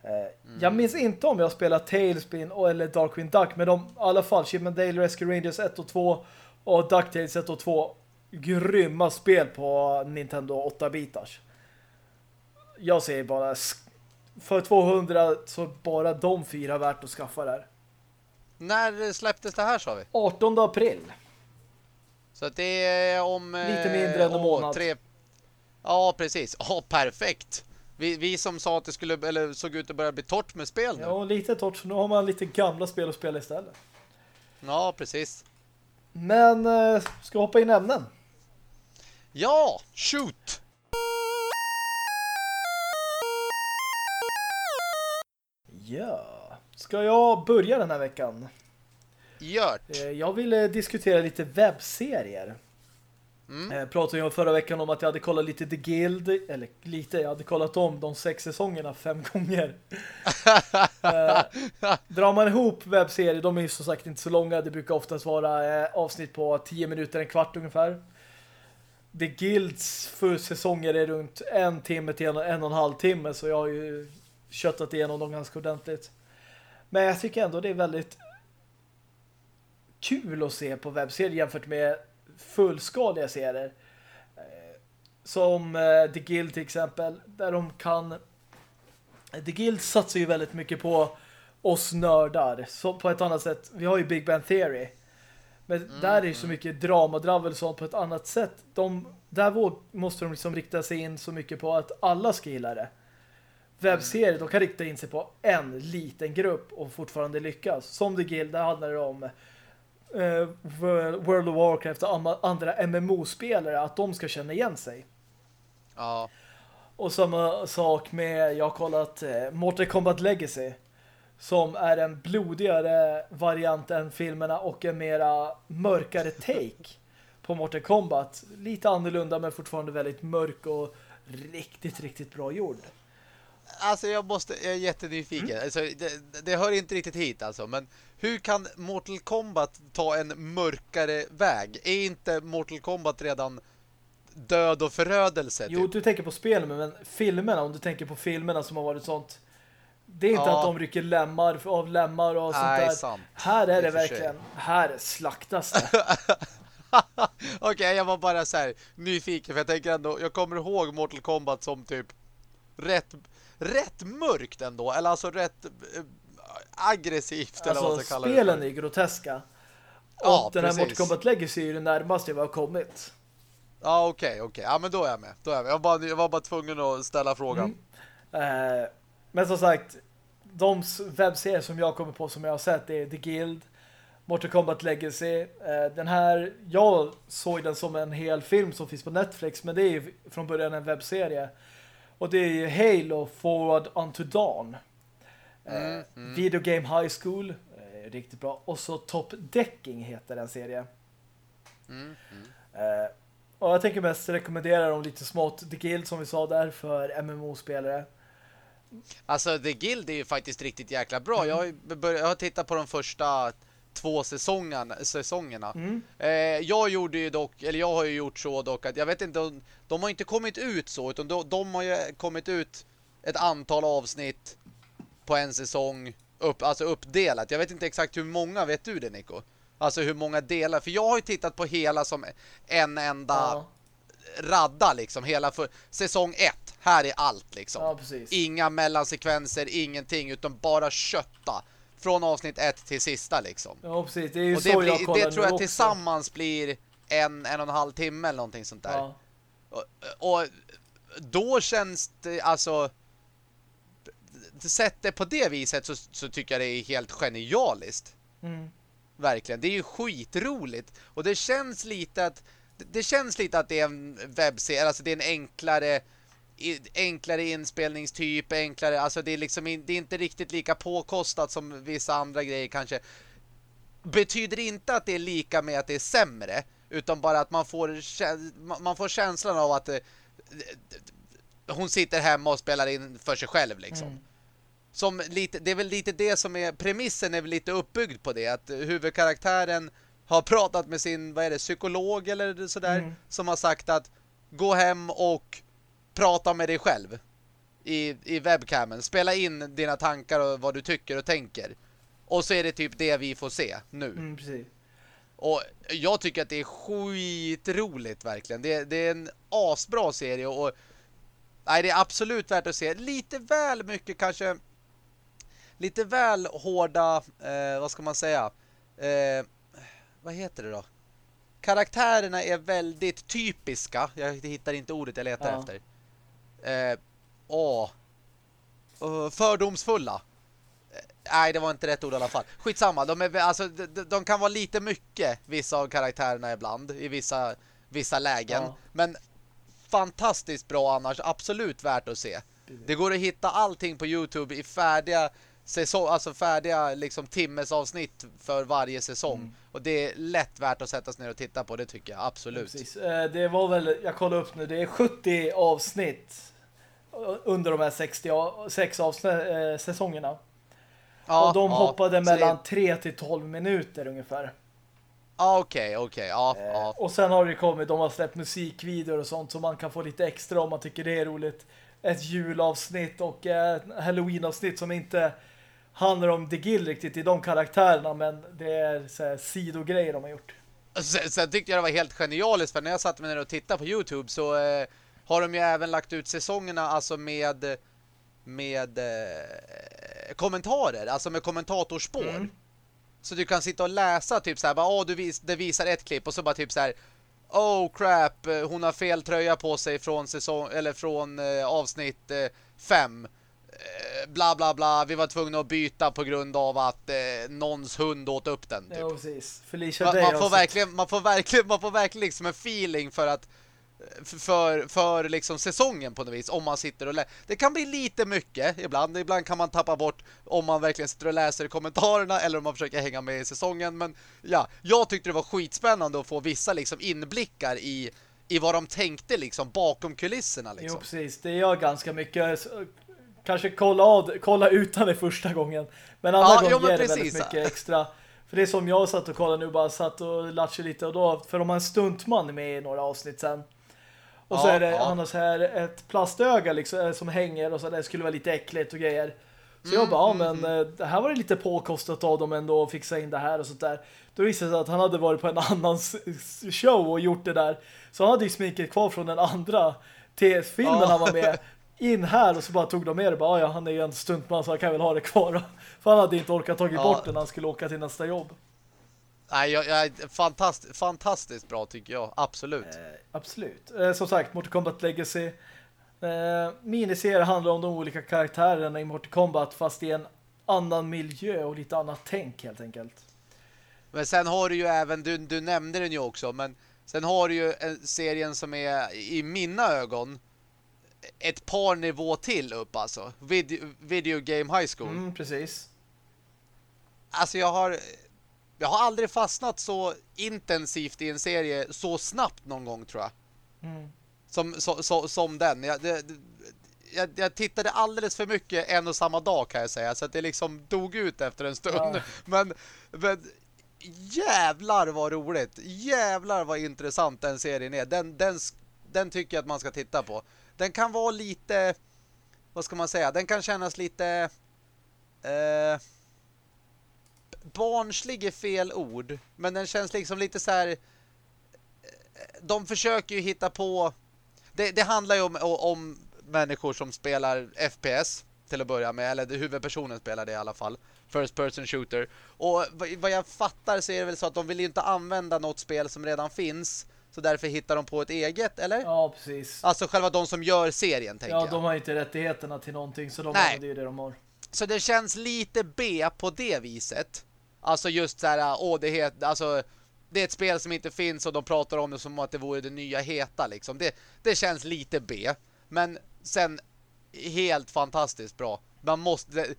Eh, Jag minns inte om jag spelat Tailspin eller Darkwing Duck, men de, i alla fall Chip and Dale, Rescue Rangers 1 och 2 och DuckTales 1 och 2 grymma spel på Nintendo 8-bitars. Jag säger bara för 200 så bara de fyra värt att skaffa där. När släpptes det här sa vi? 18 april. Så det är om... eh, Lite mindre än en månad. Tre... Ja, precis. Ja, perfekt. Vi, vi som sa att det skulle, eller såg ut att börja bli torrt med spel nu. Ja, lite torrt. så Nu har man lite gamla spel att spela istället. Ja, precis. Men eh, ska hoppa in ämnen. Ja, shoot! Ja. Ska jag börja den här veckan? Gjort. Eh, Jag ville diskutera lite webbserier. Mm. Jag pratade jag förra veckan om att jag hade kollat lite The Guild. Eller lite, jag hade kollat om de sex säsongerna fem gånger. eh, drar man ihop webbserier, de är ju som sagt inte så långa. Det brukar oftast vara eh, avsnitt på 10 minuter, en kvart ungefär. The Guilds för säsonger är runt en timme till en, en och en halv timme. Så jag har ju köttat igenom dem ganska ordentligt. Men jag tycker ändå det är väldigt kul att se på webbserier jämfört med fullskaliga serier. Eh, Som eh, The Guild till exempel, där de kan The Guild satsar ju väldigt mycket på oss nördar, så på ett annat sätt. Vi har ju Big Bang Theory. Men mm, där är det så mycket dramadravel och sånt på ett annat sätt. De, där måste de liksom rikta sig in så mycket på att alla ska gilla det. Webbserier, mm. de kan rikta in sig på en liten grupp och fortfarande lyckas. Som The Guild, där handlar det om World of Warcraft och andra MMO-spelare, att de ska känna igen sig. Ja. Och samma sak med, jag har kollat eh, Mortal Kombat Legacy som är en blodigare variant än filmerna och en mera mörkare take på Mortal Kombat. Lite annorlunda men fortfarande väldigt mörk och riktigt, riktigt bra gjord. Alltså jag måste, jag är jättenyfiken. Mm. Alltså, det, det hör inte riktigt hit alltså, men hur kan Mortal Kombat ta en mörkare väg? Är inte Mortal Kombat redan död och förödelse? Jo, typ? du tänker på spelen, men filmerna, om du tänker på filmerna som har varit sånt det är inte ja. att de rycker lämmar av lämmar och sånt Nej, där. Sant. Här är det, det verkligen, här slaktas det. Okej, okay, jag var bara så här nyfiken för jag tänker ändå, jag kommer ihåg Mortal Kombat som typ rätt, rätt mörkt ändå, eller alltså rätt äh, aggressivt alltså, eller vad man ska kalla det. spelen är groteska. Och ja, den här Mortal Kombat Legacy är det närmaste jag har kommit. Ja, okej, okay, okej. Okay. Ja, men då är jag med. Då är jag, med. Jag, var bara, jag var bara tvungen att ställa frågan. Mm. Eh, men som sagt, de webbserier som jag kommer på som jag har sett är The Guild, Mortal Kombat Legacy. Eh, den här, jag såg den som en hel film som finns på Netflix, men det är från början en webbserie. Och det är Halo Forward Unto Dawn. Eh, mm, mm. Video Game High School, eh, riktigt bra. Och så Top Decking heter den serien. Mm, mm. och jag tänker mest rekommendera dem lite smått. The Guild som vi sa där för MMO-spelare. Alltså The Guild är ju faktiskt riktigt jäkla bra. Jag har, börjat, jag har tittat på de första två säsongerna. säsongerna. Mm. Eh, jag gjorde ju dock, eller jag har ju gjort så dock att jag vet inte, de, de har inte kommit ut så utan de, de har ju kommit ut ett antal avsnitt på en säsong upp, alltså uppdelat. Jag vet inte exakt hur många, vet du det Nico? Alltså hur många delar, för jag har ju tittat på hela som en enda ja. radda liksom, hela för säsong ett här är allt liksom. Ja, Inga mellansekvenser, ingenting, utan bara kötta. Från avsnitt ett till sista liksom. Ja, precis. Det är ju och så det, blir, det tror jag också. tillsammans blir en, en och en halv timme eller någonting sånt där. Ja. Och, och då känns det, alltså sett det på det viset så, så tycker jag det är helt genialiskt. Mm. Verkligen. Det är ju skitroligt. Och det känns lite att det känns lite att det är en webbserie, alltså det är en enklare enklare inspelningstyp, enklare, alltså det är liksom det är inte riktigt lika påkostat som vissa andra grejer kanske. Betyder inte att det är lika med att det är sämre, utan bara att man får man får känslan av att det, eh, hon sitter hemma och spelar in för sig själv liksom. Mm. Som lite, det är väl lite det som är premissen är väl lite uppbyggd på det att huvudkaraktären har pratat med sin, vad är det, psykolog eller sådär mm. som har sagt att gå hem och prata med dig själv i, i webcamen. Spela in dina tankar och vad du tycker och tänker. Och så är det typ det vi får se nu. Mm, precis. Och jag tycker att det är skitroligt verkligen. Det, det är en asbra serie och nej, det är absolut värt att se. Lite väl mycket kanske lite väl hårda eh, vad ska man säga? Eh, vad heter det då? Karaktärerna är väldigt typiska. Jag hittar inte ordet jag letar ja. efter eh, åh, uh, fördomsfulla. Eh, nej, det var inte rätt ord i alla fall. Skitsamma, de, är, alltså, de, de kan vara lite mycket, vissa av karaktärerna ibland, i vissa, vissa lägen. Ja. Men fantastiskt bra annars, absolut värt att se. Det går att hitta allting på Youtube i färdiga säsong, alltså färdiga liksom timmesavsnitt för varje säsong. Mm. Och det är lätt värt att sätta sig ner och titta på, det tycker jag, absolut. Ja, det var väl, jag kollar upp nu, det är 70 avsnitt under de här 66 av eh, säsongerna. Ja, och de ja, hoppade mellan det... 3 till 12 minuter ungefär. Ja, okej, okay, okej. Okay, ja, eh. Och sen har det kommit, de har släppt musikvideor och sånt så man kan få lite extra om man tycker det är roligt. Ett julavsnitt och ett Halloween-avsnitt som inte handlar om The Guild riktigt i de karaktärerna men det är så här, sidogrejer de har gjort. Sen, sen tyckte jag det var helt genialiskt för när jag satt mig ner och tittade på Youtube så eh, har de ju även lagt ut säsongerna alltså med med eh, kommentarer, alltså med kommentatorspår. Mm. Så du kan sitta och läsa typ så här, bara, åh, du vis det visar ett klipp och så bara typ så här, oh crap, eh, hon har fel tröja på sig från säsong eller från eh, avsnitt 5. Eh, bla bla bla, vi var tvungna att byta på grund av att eh, någons hund åt upp den. Typ. Ja, precis. Felicia man, man, får verkligen, man får verkligen man får verkligen liksom en feeling för att för, för liksom säsongen på något vis om man sitter och läser. Det kan bli lite mycket ibland. Ibland kan man tappa bort om man verkligen sitter och läser kommentarerna eller om man försöker hänga med i säsongen. Men ja, jag tyckte det var skitspännande att få vissa liksom inblickar i, i vad de tänkte liksom bakom kulisserna. Liksom. Jo, precis. Det gör ganska mycket. Kanske kolla, av, kolla utan det första gången. Men andra ja, gånger ger det väldigt mycket extra. För det är som jag satt och kollade nu, bara satt och latchade lite och då, för de har en stuntman med i några avsnitt sen. Och ja, så är det, ja. han har så här ett plastöga liksom, eh, som hänger och så det skulle vara lite äckligt och grejer. Så mm, jag bara, ja men mm. mm. det här var det lite påkostat av dem ändå att fixa in det här och sånt där. Då visade det sig att han hade varit på en annan show och gjort det där. Så han hade ju sminket kvar från den andra filmen ja. han var med in här och så bara tog de med det. Bara, ja, han är ju en stuntman så han kan väl ha det kvar. För han hade inte orkat tagit ja. bort den när han skulle åka till nästa jobb. Nej, jag, jag, fantast, fantastiskt bra tycker jag. Absolut. Eh, absolut. Eh, som sagt, Mortal Kombat Legacy. Eh, miniserie handlar om de olika karaktärerna i Mortal Kombat fast i en annan miljö och lite annat tänk helt enkelt. Men sen har du ju även, du, du nämnde den ju också, men sen har du ju en serien som är i mina ögon ett par nivå till upp alltså. Video, video Game High School. Mm, precis. Alltså jag har jag har aldrig fastnat så intensivt i en serie så snabbt någon gång tror jag. Mm. Som, så, så, som den. Jag, det, jag, jag, tittade alldeles för mycket en och samma dag kan jag säga. Så att det liksom dog ut efter en stund. Ja. Men, men jävlar vad roligt. Jävlar vad intressant den serien är. Den, den, den tycker jag att man ska titta på. Den kan vara lite... Vad ska man säga? Den kan kännas lite... Eh, barnslig är fel ord, men den känns liksom lite så här de försöker ju hitta på det, det handlar ju om, om människor som spelar FPS till att börja med, eller huvudpersonen spelar det i alla fall first person shooter och vad jag fattar så är det väl så att de vill inte använda något spel som redan finns så därför hittar de på ett eget, eller? Ja, precis. Alltså själva de som gör serien, tänker ja, jag. Ja, de har inte rättigheterna till någonting så de Nej. använder ju det de har. Så det känns lite B på det viset. Alltså just så här, äh, åh det heter, alltså det är ett spel som inte finns och de pratar om det som att det vore det nya heta liksom. Det, det känns lite B. Men sen helt fantastiskt bra. Man måste det,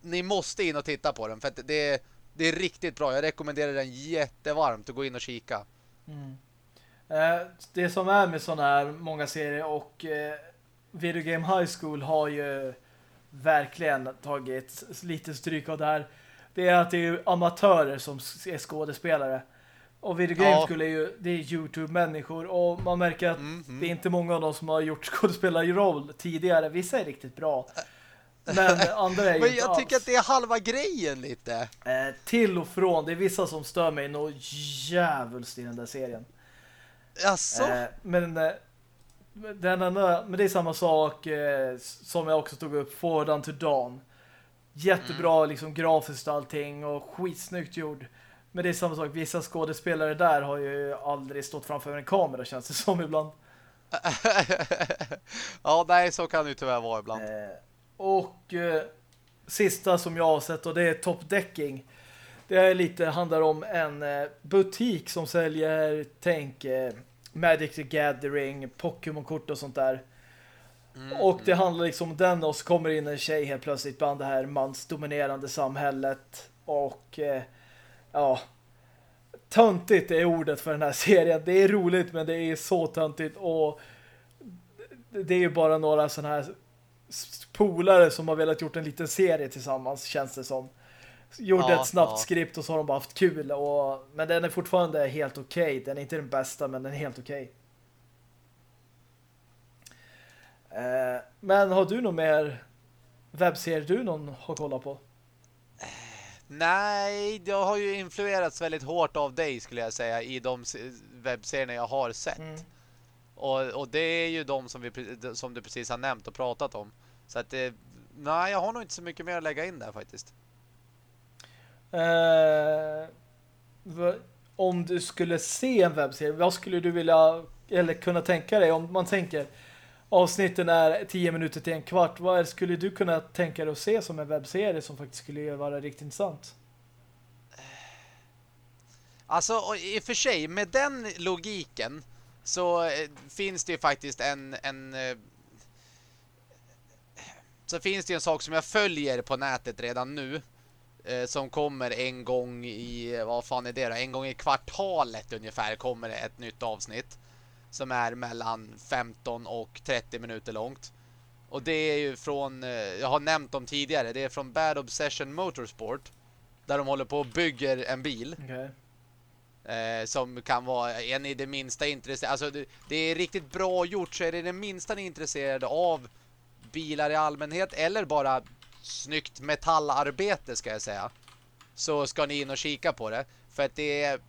ni måste in och titta på den för att det, det är riktigt bra. Jag rekommenderar den jättevarmt att gå in och kika. Mm. Eh, det som är med sådana här många serier och eh, Video Game High School har ju verkligen tagit lite stryk av det här det är att det är amatörer som är skådespelare. Och Video Game ja. Är ju det är Youtube-människor och man märker att mm, mm. det är inte många av dem som har gjort skådespelarroll tidigare. Vissa är riktigt bra. Men andra är ju Men jag tycker alls. att det är halva grejen lite. Eh, till och från. Det är vissa som stör mig nog jävulst i den där serien. Jaså? Eh, men eh, den enda, men det är samma sak eh, som jag också tog upp Fordan to Dawn. Jättebra mm. liksom grafiskt allting och skitsnyggt gjord. Men det är samma sak, vissa skådespelare där har ju aldrig stått framför en kamera känns det som ibland. ja, nej, så kan det ju tyvärr vara ibland. Eh, och eh, sista som jag har sett och det är Top Decking. Det är lite, handlar om en eh, butik som säljer, tänk, eh, Magic the Gathering, Pokémon-kort och sånt där. Mm, och det handlar liksom om den och så kommer in en tjej helt plötsligt bland det här mansdominerande samhället. Och eh, ja, töntigt är ordet för den här serien. Det är roligt men det är så töntigt och det är ju bara några sådana här polare som har velat gjort en liten serie tillsammans känns det som. Gjorde ja, ett snabbt ja. skript och så har de bara haft kul och, men den är fortfarande helt okej. Okay. Den är inte den bästa men den är helt okej. Okay. Eh, men har du någon mer webbserie du någon har kollat på? Nej, jag har ju influerats väldigt hårt av dig skulle jag säga i de webbserierna jag har sett. Mm. Och, och det är ju de som, vi, som du precis har nämnt och pratat om. Så att det, nej, jag har nog inte så mycket mer att lägga in där faktiskt. Eh, om du skulle se en webbserie, vad skulle du vilja eller kunna tänka dig om man tänker avsnitten är 10 minuter till en kvart, vad skulle du kunna tänka dig att se som en webbserie som faktiskt skulle vara riktigt intressant? Alltså, i och för sig, med den logiken så eh, finns det ju faktiskt en, en eh, så finns det en sak som jag följer på nätet redan nu eh, som kommer en gång i vad fan är det då? En gång i kvartalet ungefär kommer det ett nytt avsnitt som är mellan 15 och 30 minuter långt. Och det är ju från jag har nämnt dem tidigare, det är från Bad Obsession Motorsport där de håller på och bygger en bil. Okay. Eh, som kan vara en i det minsta intresserad. Alltså det, det, är riktigt bra gjort så är det det minsta ni är intresserade av bilar i allmänhet eller bara snyggt metallarbete ska jag säga. Så ska ni in och kika på det. För att det är...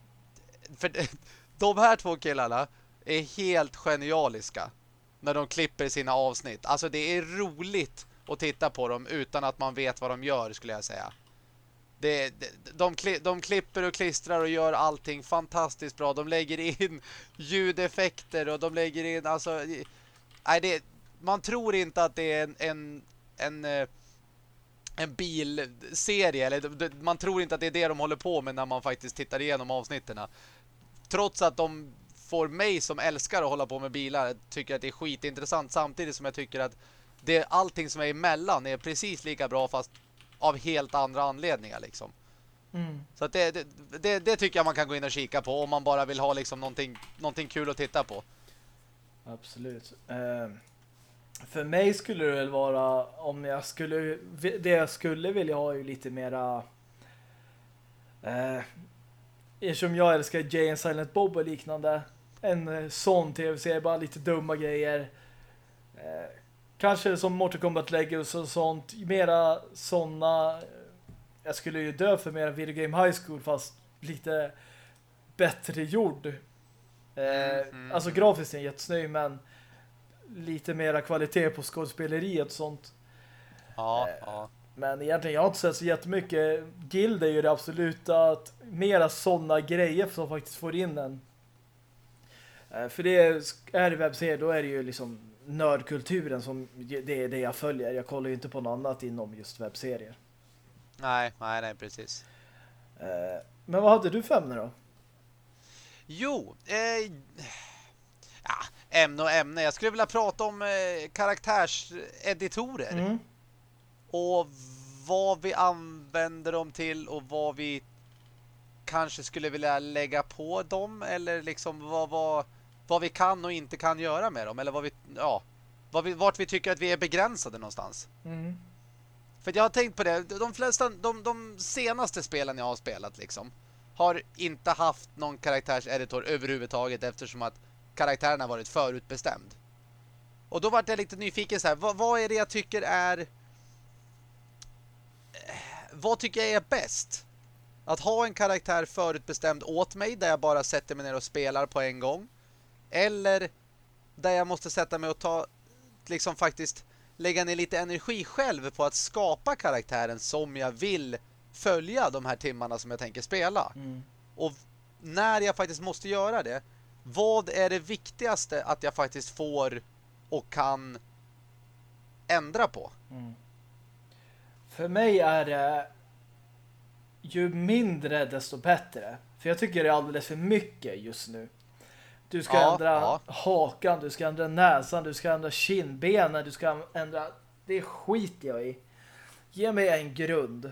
För de här två killarna är helt genialiska när de klipper sina avsnitt. Alltså det är roligt att titta på dem utan att man vet vad de gör skulle jag säga. Det, de, de klipper och klistrar och gör allting fantastiskt bra. De lägger in ljudeffekter och de lägger in alltså nej det man tror inte att det är en en en, eh, en bilserie eller man tror inte att det är det de håller på med när man faktiskt tittar igenom avsnitten. Trots att de får mig som älskar att hålla på med bilar tycker att det är skitintressant samtidigt som jag tycker att det allting som är emellan är precis lika bra fast av helt andra anledningar liksom. Mm. Så att det, det, det, tycker jag man kan gå in och kika på om man bara vill ha liksom någonting, någonting kul att titta på. Absolut. Uh, för mig skulle det väl vara om jag skulle det jag skulle vilja ha är ju lite mera uh, eftersom jag älskar Jay and Silent Bob och liknande en uh, sån tv-serie, bara lite dumma grejer. Uh, Kanske som Mortal Kombat Legends och sånt. Mera såna... Jag skulle ju dö för mera Video Game High School fast lite bättre gjord. Eh, mm, alltså grafiskt är jättesnygg men lite mera kvalitet på skådespeleriet och sånt. Ja, eh, ja. Men egentligen jag har inte sett så jättemycket. Guild är ju det absoluta att mera sådana grejer som faktiskt får in en. Eh, för det är i webbserier, då är det ju liksom nördkulturen som det är det jag följer. Jag kollar ju inte på något annat inom just webbserier. Nej, nej, nej, precis. Eh, men vad hade du för ämne då? Jo, eh, ja, ämne och ämne. Jag skulle vilja prata om eh, karaktärseditorer. Mm. Och vad vi använder dem till och vad vi kanske skulle vilja lägga på dem eller liksom vad, vad vad vi kan och inte kan göra med dem. Eller vad vi, ja, vad vi, vart vi tycker att vi är begränsade någonstans. Mm. För jag har tänkt på det. De flesta, de, de senaste spelen jag har spelat liksom har inte haft någon karaktärseditor överhuvudtaget eftersom att karaktären har varit förutbestämd. Och då var jag lite nyfiken så här, vad, vad är det jag tycker är eh, vad tycker jag är bäst? Att ha en karaktär förutbestämd åt mig där jag bara sätter mig ner och spelar på en gång eller där jag måste sätta mig och ta liksom faktiskt lägga ner lite energi själv på att skapa karaktären som jag vill följa de här timmarna som jag tänker spela. Mm. Och när jag faktiskt måste göra det, vad är det viktigaste att jag faktiskt får och kan ändra på? Mm. För mig är det ju mindre desto bättre. För jag tycker det är alldeles för mycket just nu. Du ska ja, ändra ja. hakan, du ska ändra näsan, du ska ändra kindbenen, du ska ändra... Det skiter jag i. Ge mig en grund.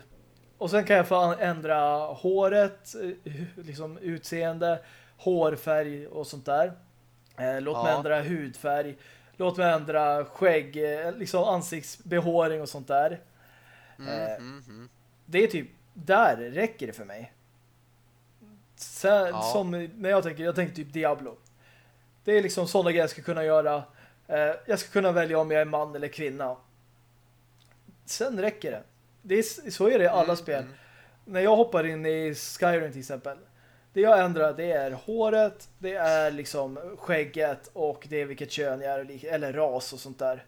Och sen kan jag få ändra håret, eh, liksom utseende, hårfärg och sånt där. Eh, låt ja. mig ändra hudfärg. Låt mig ändra skägg, eh, liksom ansiktsbehåring och sånt där. Mm, mm, mm. Det är typ, där räcker det för mig. Sen, ja. som när jag tänker, jag tänker typ Diablo. Det är liksom sådana grejer jag ska kunna göra. Eh, jag ska kunna välja om jag är man eller kvinna. Sen räcker det. det är, så är det i alla mm, spel. Mm. När jag hoppar in i Skyrim till exempel. Det jag ändrar det är håret, det är liksom skägget och det är vilket kön jag är eller ras och sånt där.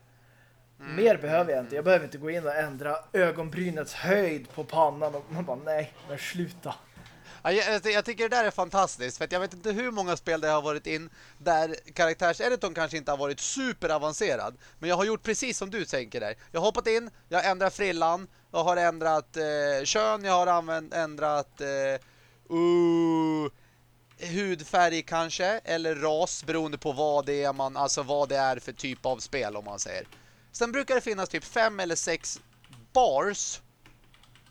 Mm. Mer behöver jag inte. Jag behöver inte gå in och ändra ögonbrynets höjd på pannan. Och man bara, nej, men sluta. Ja, jag, jag, tycker det där är fantastiskt för jag vet inte hur många spel det har varit in där karaktärseditorn kanske inte har varit superavancerad men jag har gjort precis som du tänker där. Jag har hoppat in, jag har ändrat frillan, jag har ändrat eh, kön, jag har använt, ändrat eh, uh, hudfärg kanske eller ras beroende på vad det är man alltså vad det är för typ av spel om man säger. Sen brukar det finnas typ fem eller sex bars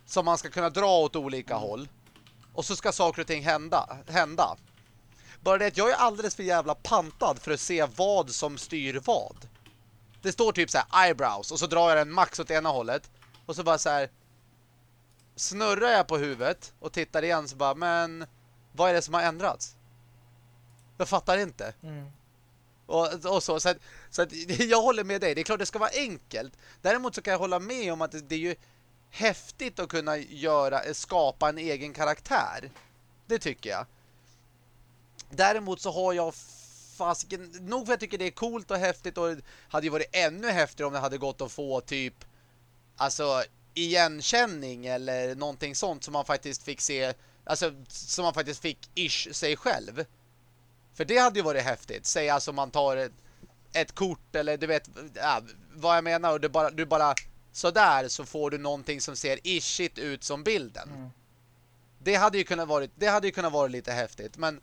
som man ska kunna dra åt olika mm. håll. Och så ska saker och ting hända. hända. Bara det att jag är alldeles för jävla pantad för att se vad som styr vad. Det står typ så här eyebrows och så drar jag den max åt ena hållet. Och så bara så här snurrar jag på huvudet och tittar igen så bara, men vad är det som har ändrats? Jag fattar inte. Mm. Och, och, så, så, att, så att jag håller med dig. Det är klart det ska vara enkelt. Däremot så kan jag hålla med om att det, det är ju häftigt att kunna göra, skapa en egen karaktär. Det tycker jag. Däremot så har jag fasiken, nog för jag tycker det är coolt och häftigt och det hade ju varit ännu häftigare om det hade gått att få typ alltså igenkänning eller någonting sånt som man faktiskt fick se alltså som man faktiskt fick ish sig själv. För det hade ju varit häftigt. Säg alltså man tar ett, ett kort eller du vet äh, vad jag menar och du bara, du bara sådär så får du någonting som ser ishigt ut som bilden. Mm. Det hade ju kunnat varit det hade ju kunnat vara lite häftigt men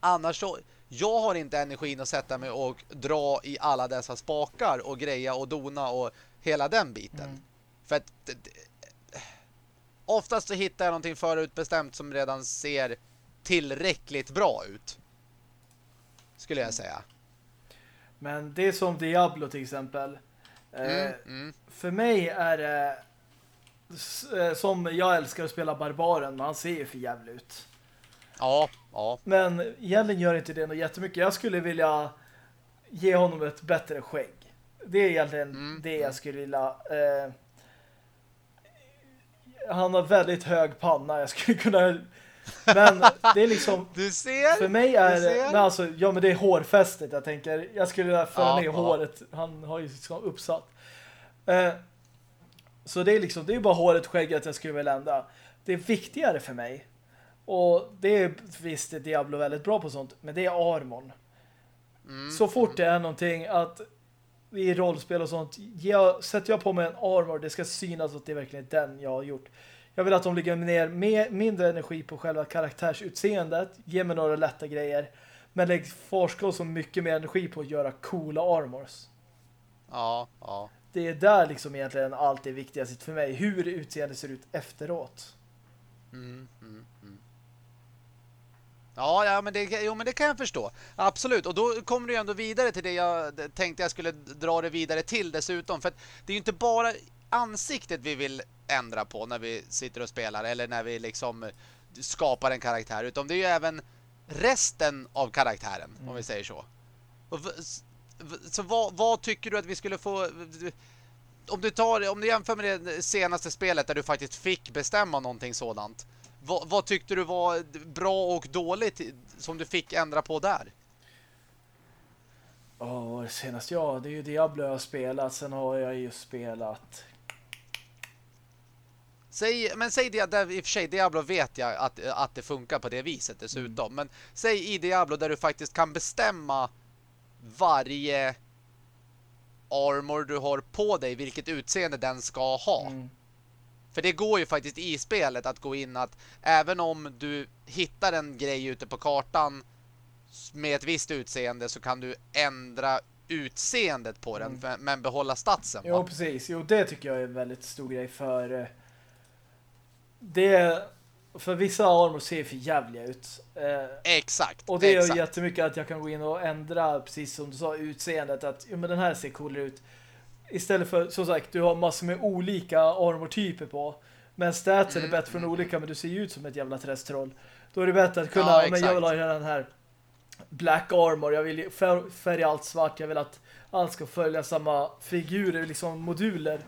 annars så jag har inte energin att sätta mig och dra i alla dessa spakar och greja och dona och hela den biten. Mm. För att oftast så hittar jag någonting förutbestämt som redan ser tillräckligt bra ut. Skulle jag säga. Men det är som Diablo till exempel. Mm, eh, mm. För mig är det eh, som jag älskar att spela Barbaren, men han ser ju för jävligt ut. Ja, ja. Men egentligen gör inte det något jättemycket. Jag skulle vilja ge honom ett bättre skägg. Det är egentligen mm, det jag mm. skulle vilja... Eh, han har väldigt hög panna. Jag skulle kunna... Men det är liksom... Du ser! För mig är. Men alltså, ja, men det är hårfästet. Jag tänker, jag skulle vilja föra ja, ner ja. håret. Han har ju liksom uppsatt. Eh, så det är liksom, det är bara håret, skägget jag skulle vilja ändra. Det är viktigare för mig. Och det är visst Diablo väldigt bra på sånt. Men det är armon. Mm, så fort det är någonting att i rollspel och sånt jag, sätter jag på mig en armor, det ska synas att det är verkligen den jag har gjort. Jag vill att de lägger ner mer, mindre energi på själva karaktärsutseendet, ge mig några lätta grejer, men lägg forska så mycket mer energi på att göra coola armors. Ja, ja. Det är där liksom egentligen allt är viktigast för mig, hur utseendet ser ut efteråt. Mm, mm. Ja, ja men det, jo, men det kan jag förstå. Absolut. Och då kommer du ändå vidare till det jag tänkte jag skulle dra det vidare till dessutom. För det är ju inte bara ansiktet vi vill ändra på när vi sitter och spelar eller när vi liksom skapar en karaktär. Utan det är ju även resten av karaktären, mm. om vi säger så. Och, så vad, vad, tycker du att vi skulle få... Om du, tar, om du jämför med det senaste spelet där du faktiskt fick bestämma någonting sådant vad, vad, tyckte du var bra och dåligt som du fick ändra på där? Ja, oh, senast ja, det är ju Diablo jag har spelat. Sen har jag ju spelat... Säg, men säg det där, i och för sig, Diablo vet jag att, att det funkar på det viset dessutom. Mm. Men säg i Diablo där du faktiskt kan bestämma varje armor du har på dig, vilket utseende den ska ha. Mm. För det går ju faktiskt i spelet att gå in att även om du hittar en grej ute på kartan med ett visst utseende så kan du ändra utseendet på den mm. men behålla statsen. Jo, precis. Jo, det tycker jag är en väldigt stor grej för det för vissa armor ser för jävliga ut. Eh, exakt. Och det exakt. är jättemycket att jag kan gå in och ändra precis som du sa utseendet att ja, men den här ser coolare ut istället för, som sagt, du har massor med olika armortyper på. Men statsen mm. är bättre från olika, men du ser ju ut som ett jävla trästroll. Då är det bättre att kunna, ja, men jag vill ha den här black armor, jag vill färga allt svart, jag vill att allt ska följa samma figurer, liksom moduler.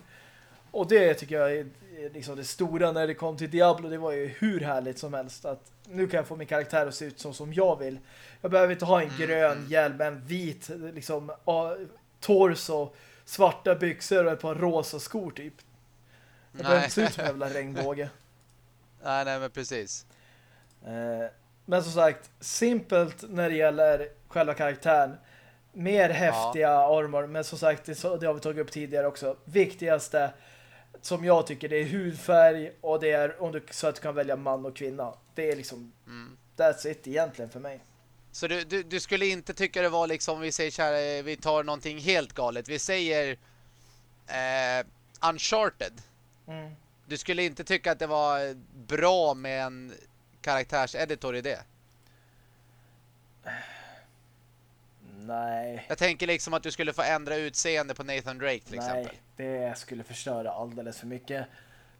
Och det tycker jag är liksom det stora när det kom till Diablo, det var ju hur härligt som helst att nu kan jag få min karaktär att se ut som, som jag vill. Jag behöver inte ha en mm, grön mm. hjälm, en vit liksom torso svarta byxor och ett par rosa skor typ. Det behöver inte se ut som en jävla regnbåge. Nej, nej, men precis. Eh, men som sagt, simpelt när det gäller själva karaktären. Mer häftiga ja. armor, men som sagt, det har vi tagit upp tidigare också. Viktigaste som jag tycker det är hudfärg och det är om du, så att du kan välja man och kvinna. Det är liksom mm. that's it egentligen för mig. Så du, du, du, skulle inte tycka det var liksom, vi säger kära, vi tar någonting helt galet. Vi säger eh, Uncharted. Mm. Du skulle inte tycka att det var bra med en karaktärseditor i det? Nej. Jag tänker liksom att du skulle få ändra utseende på Nathan Drake till Nej, exempel. Nej, det skulle förstöra alldeles för mycket.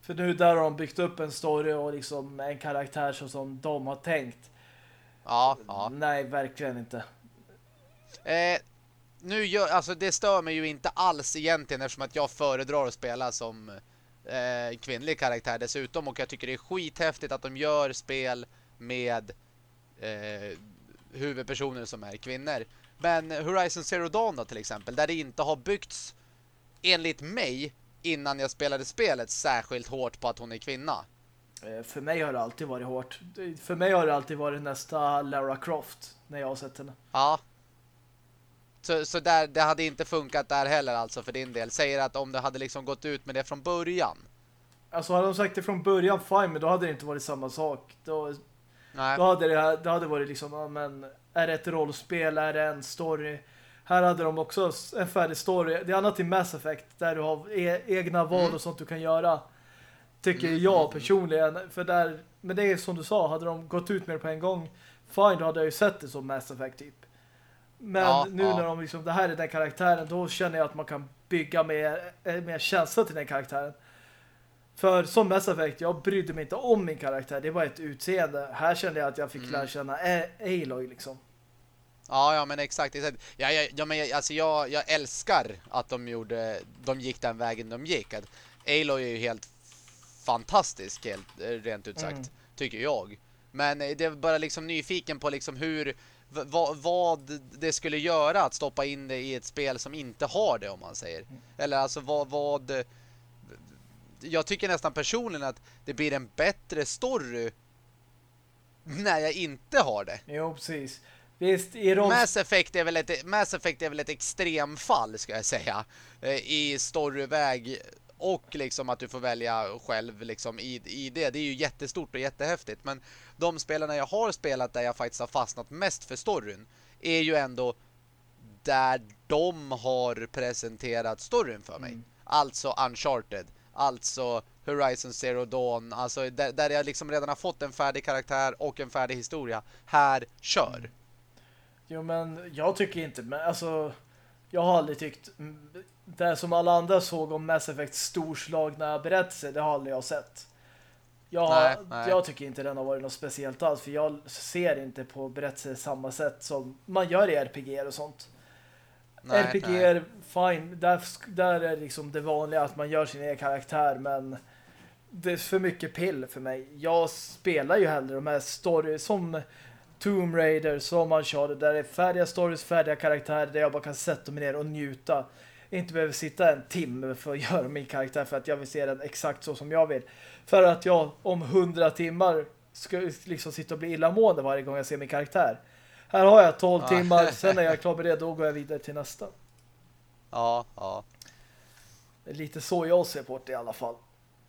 För nu där har de byggt upp en story och liksom en karaktär så som de har tänkt. Ja, ja. Nej, verkligen inte. Eh, nu gör, alltså det stör mig ju inte alls egentligen eftersom att jag föredrar att spela som eh, kvinnlig karaktär dessutom och jag tycker det är skithäftigt att de gör spel med eh, huvudpersoner som är kvinnor. Men Horizon Zero Dawn då, till exempel, där det inte har byggts enligt mig innan jag spelade spelet särskilt hårt på att hon är kvinna. Eh, för mig har det alltid varit hårt. För mig har det alltid varit nästa Lara Croft när jag har sett henne. Ja. Så, så där, det hade inte funkat där heller alltså för din del. Säger att om det hade liksom gått ut med det från början. Alltså hade de sagt det från början, fine, men då hade det inte varit samma sak. Då, Nej. då hade det, det hade varit liksom, ja, men är det ett rollspel, är det en story? Här hade de också en färdig story. Det är annat i Mass Effect där du har e egna val mm. och sånt du kan göra. Tycker mm. jag personligen. För där, men det är som du sa, hade de gått ut med det på en gång, fine, då hade jag ju sett det som Mass Effect typ. Men ja, nu ja. när de liksom, det här är den karaktären, då känner jag att man kan bygga mer, eh, mer känsla till den karaktären. För som Mass Effect, jag brydde mig inte om min karaktär. Det var ett utseende. Här kände jag att jag fick mm. lära känna Aloy liksom. Ja, ja men exakt. exakt. Ja, ja, ja, men alltså jag, jag älskar att de gjorde de gick den vägen de gick. Att Aloy är ju helt fantastisk, helt, rent ut sagt, mm. tycker jag. Men eh, det är bara liksom nyfiken på liksom hur vad, vad det skulle göra att stoppa in det i ett spel som inte har det, om man säger. Mm. Eller alltså vad, vad jag tycker nästan personligen att det blir en bättre story när jag inte har det. Jo, precis. Visst, i roll... Mass Effect är väl ett Mass Effect är väl ett extremfall ska jag säga eh, i storyväg och liksom att du får välja själv liksom i, i det. Det är ju jättestort och jättehäftigt men de spelarna jag har spelat där jag faktiskt har fastnat mest för storyn är ju ändå där de har presenterat storyn för mig. Mm. Alltså Uncharted Alltså Horizon Zero Dawn Alltså där, där jag liksom redan har fått en färdig karaktär Och en färdig historia. Här, kör! Jo men jag tycker inte Men alltså Jag har aldrig tyckt Det som alla andra såg om Mass Effect storslagna berättelser Det har aldrig jag sett. Jag, nej, nej. jag tycker inte den har varit något speciellt alls För jag ser inte på berättelser samma sätt Som man gör i RPG och sånt Nej, RPG fine. Där, där är liksom det vanliga att man gör sin egen karaktär men det är för mycket pill för mig. Jag spelar ju hellre de här stories som Tomb Raider, som man kör där det är färdiga stories, färdiga karaktärer där jag bara kan sätta mig ner och njuta. Inte behöver sitta en timme för att göra min karaktär för att jag vill se den exakt så som jag vill. För att jag om hundra timmar ska liksom sitta och bli illamående varje gång jag ser min karaktär. Här har jag 12 timmar, sen när jag är klar med det då går jag vidare till nästa. Ja, ja. Det är lite så jag ser på det i alla fall.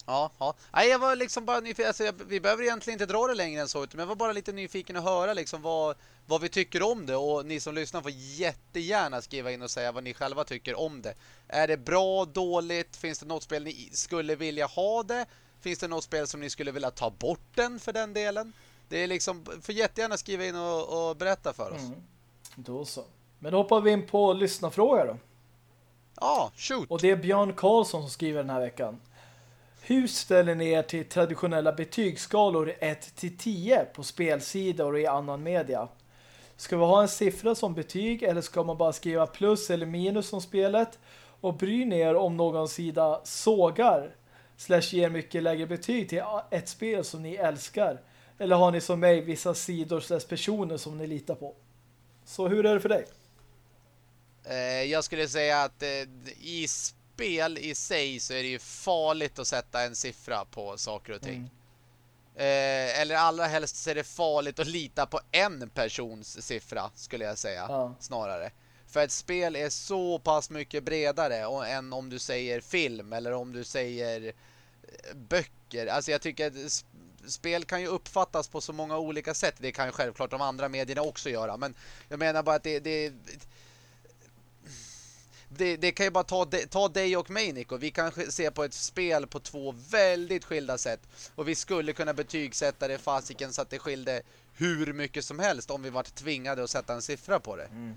Ja, ja. Nej, jag var liksom bara nyfiken. Alltså, vi behöver egentligen inte dra det längre än så. Utan jag var bara lite nyfiken att höra liksom vad, vad vi tycker om det. Och ni som lyssnar får jättegärna skriva in och säga vad ni själva tycker om det. Är det bra, dåligt? Finns det något spel ni skulle vilja ha det? Finns det något spel som ni skulle vilja ta bort den för den delen? Det är liksom, för jättegärna skriva in och, och berätta för oss. Mm. Då så. Men då hoppar vi in på lyssnarfråga då. Ja, shoot. Och det är Björn Karlsson som skriver den här veckan. Hur ställer ni er till traditionella betygsskalor 1-10 på spelsidor och i annan media? Ska vi ha en siffra som betyg eller ska man bara skriva plus eller minus som spelet? Och bryr ni er om någon sida sågar slash ger mycket lägre betyg till ett spel som ni älskar? Eller har ni som mig vissa sidor slash personer som ni litar på? Så hur är det för dig? Eh, jag skulle säga att eh, i spel i sig så är det ju farligt att sätta en siffra på saker och ting. Mm. Eh, eller allra helst så är det farligt att lita på en persons siffra skulle jag säga, ja. snarare. För ett spel är så pass mycket bredare än om du säger film eller om du säger böcker. Alltså jag tycker att spel kan ju uppfattas på så många olika sätt. Det kan ju självklart de andra medierna också göra. Men jag menar bara att det, det det, det, kan ju bara ta, ta dig och mig Nico. Vi kan se på ett spel på två väldigt skilda sätt. Och vi skulle kunna betygsätta det fasiken så att det skilde hur mycket som helst om vi var tvingade att sätta en siffra på det. Mm.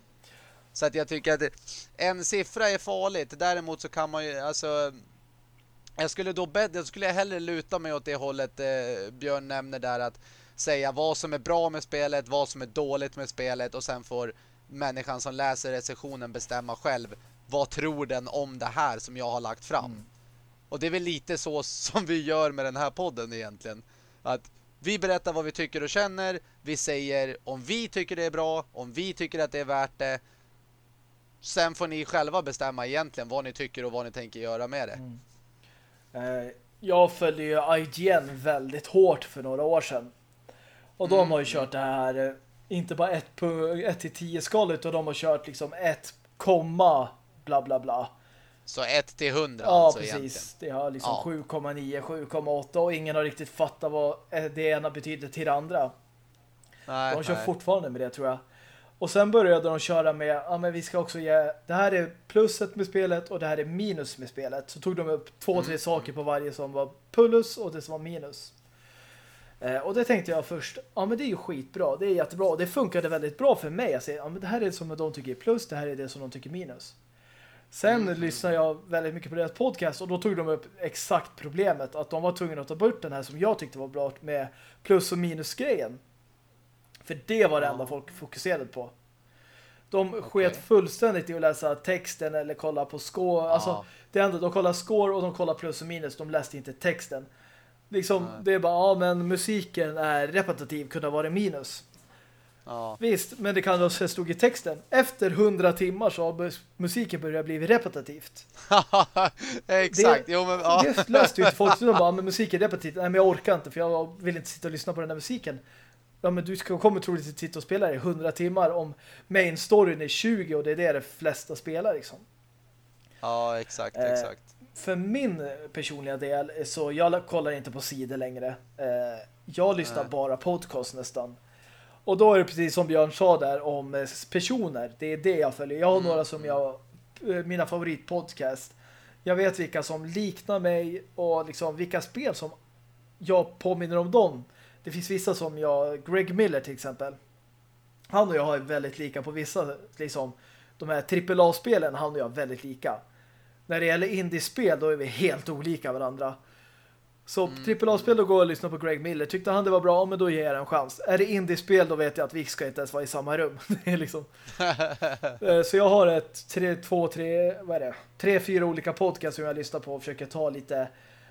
Så att jag tycker att en siffra är farligt. Däremot så kan man ju, alltså... Jag skulle då jag skulle hellre luta mig åt det hållet eh, Björn nämner där att säga vad som är bra med spelet, vad som är dåligt med spelet och sen får människan som läser recensionen bestämma själv vad tror den om det här som jag har lagt fram. Mm. Och det är väl lite så som vi gör med den här podden egentligen. Att vi berättar vad vi tycker och känner. Vi säger om vi tycker det är bra, om vi tycker att det är värt det. Sen får ni själva bestämma egentligen vad ni tycker och vad ni tänker göra med det. Mm. Eh, jag följer ju IGN väldigt hårt för några år sedan. Och de mm. har ju kört det här eh, inte bara 1 till 10 skal utan de har kört liksom 1, bla bla bla. Så 1 till 100 Ja, alltså precis. Egentligen. Det har liksom ja. 7,9, 7,8 och ingen har riktigt fattat vad det ena betyder till det andra. Nej, de kör nej. fortfarande med det tror jag. Och sen började de köra med, ja men vi ska också ge, det här är pluset med spelet och det här är minus med spelet. Så tog de upp två, tre mm. saker på varje som var plus och det som var minus. Eh, och det tänkte jag först, ja men det är ju skitbra, det är jättebra. Det funkade väldigt bra för mig. Jag säger, ja men det här är det som de tycker är plus, det här är det som de tycker är minus. Sen mm. lyssnade jag väldigt mycket på deras podcast och då tog de upp exakt problemet att de var tvungna att ta bort den här som jag tyckte var bra med plus- och minus-grejen. För det var det enda folk fokuserade på. De okay. sket fullständigt i att läsa texten eller kolla på score. Alltså, det enda, de kollar score och de kollar plus och minus. De läste inte texten. Liksom, Nej. det är bara, ja men musiken är repetitiv, kunde vara minus. Ja. Visst, men det kan också stå i texten. Efter hundra timmar så har musiken börjat bli repetitivt. Exakt. Det, jo, men, ja. det löste ju inte folk. De bara, men musiken är repetitivt. Nej, men jag orkar inte för jag vill inte sitta och lyssna på den här musiken. Ja, men du kommer troligtvis sitta och spela i hundra timmar om main storyn är 20 och det är det de flesta spelar liksom. Ja, exakt, eh, exakt. För min personliga del så jag kollar inte på sidor längre. Eh, jag lyssnar Nej. bara podcast nästan. Och då är det precis som Björn sa där om eh, personer. Det är det jag följer. Jag har mm. några som jag eh, mina favoritpodcast. Jag vet vilka som liknar mig och liksom vilka spel som jag påminner om dem. Det finns vissa som jag, Greg Miller till exempel. Han och jag har väldigt lika på vissa liksom de här AAA-spelen han och jag väldigt lika. När det gäller indie-spel då är vi helt olika varandra. Så mm. AAA-spel då går och lyssnar på Greg Miller. Tyckte han det var bra, men då ger jag en chans. Är det indie-spel då vet jag att vi ska inte ens vara i samma rum. det är liksom... Eh, så jag har ett tre, två, tre, vad är det? Tre, fyra olika podcasts som jag lyssnar på och försöker ta lite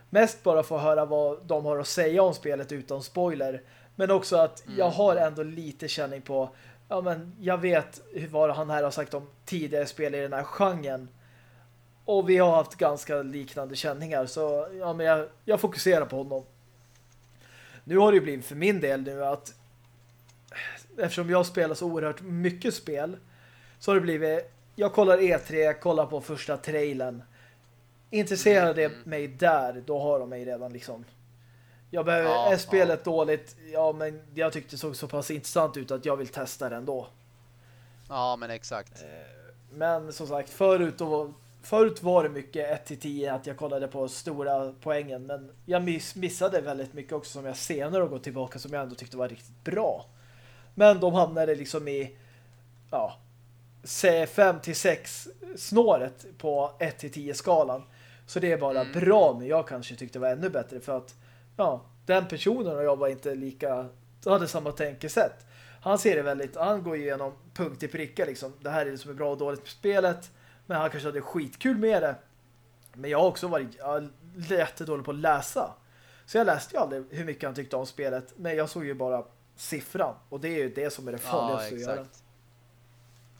mest bara att höra vad de har att säga om spelet utan spoiler. Men också att mm. jag har ändå lite känning på ja men jag vet vad han här har sagt om tidigare spel i den här genren. Och vi har haft ganska liknande känningar. Så ja, men jag, jag fokuserar på honom. Nu har det ju blivit för min del nu att eftersom jag spelar så oerhört mycket spel så har det blivit jag kollar E3, kollar på första trailern. Intresserar det mm. mig där, då har de mig redan liksom. Jag behöver, ja, är spelet ja. dåligt? Ja, men jag tyckte det såg så pass intressant ut att jag vill testa det ändå. Ja, men exakt. Eh, men som sagt, förut då förut var det mycket 1-10 att jag kollade på stora poängen men jag miss, missade väldigt mycket också som jag senare har gått tillbaka som jag ändå tyckte var riktigt bra. Men de hamnade liksom i ja, 5-6 snåret på 1-10 skalan. Så det är bara mm. bra men jag kanske tyckte det var ännu bättre för att ja, den personen och jag var inte lika hade samma tänkesätt. Han ser det väldigt, han går igenom punkt i pricka liksom. Det här är det som är bra och dåligt på spelet men han kanske hade skitkul med det. Men jag har också varit jättedålig på att läsa. Så jag läste ju aldrig hur mycket han tyckte om spelet. Men jag såg ju bara siffran. Och det är ju det som är det farligaste ja, att göra.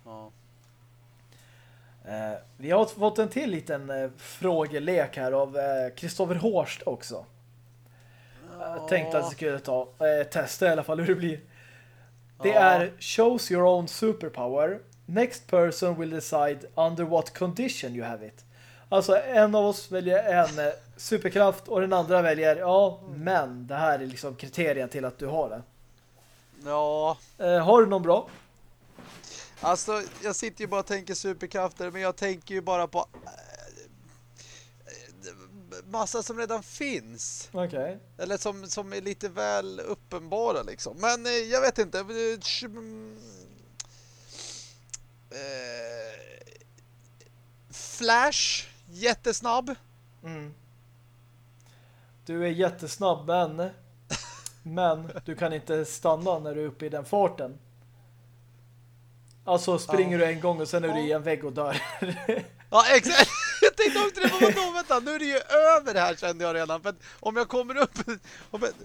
Ja. Eh, vi har fått en till liten eh, frågelek här av Kristoffer eh, Hårst också. Jag tänkte att jag skulle ta eh, testa i alla fall hur det blir. Det är Shows your own superpower. Next person will decide under what condition you have it. Alltså en av oss väljer en eh, superkraft och den andra väljer ja, men det här är liksom kriterien till att du har det. Ja. Eh, har du någon bra? Alltså, jag sitter ju bara och tänker superkrafter, men jag tänker ju bara på äh, massa som redan finns. Okay. Eller som, som är lite väl uppenbara liksom. Men eh, jag vet inte. Eh, Flash, jättesnabb. Mm. Du är jättesnabb, men men du kan inte stanna när du är uppe i den farten. Alltså springer ja. du en gång och sen är du i en vägg och dör. ja, exakt. Jag tänkte också det, vadå, vänta, nu är det ju över det här kände jag redan. För om jag kommer upp,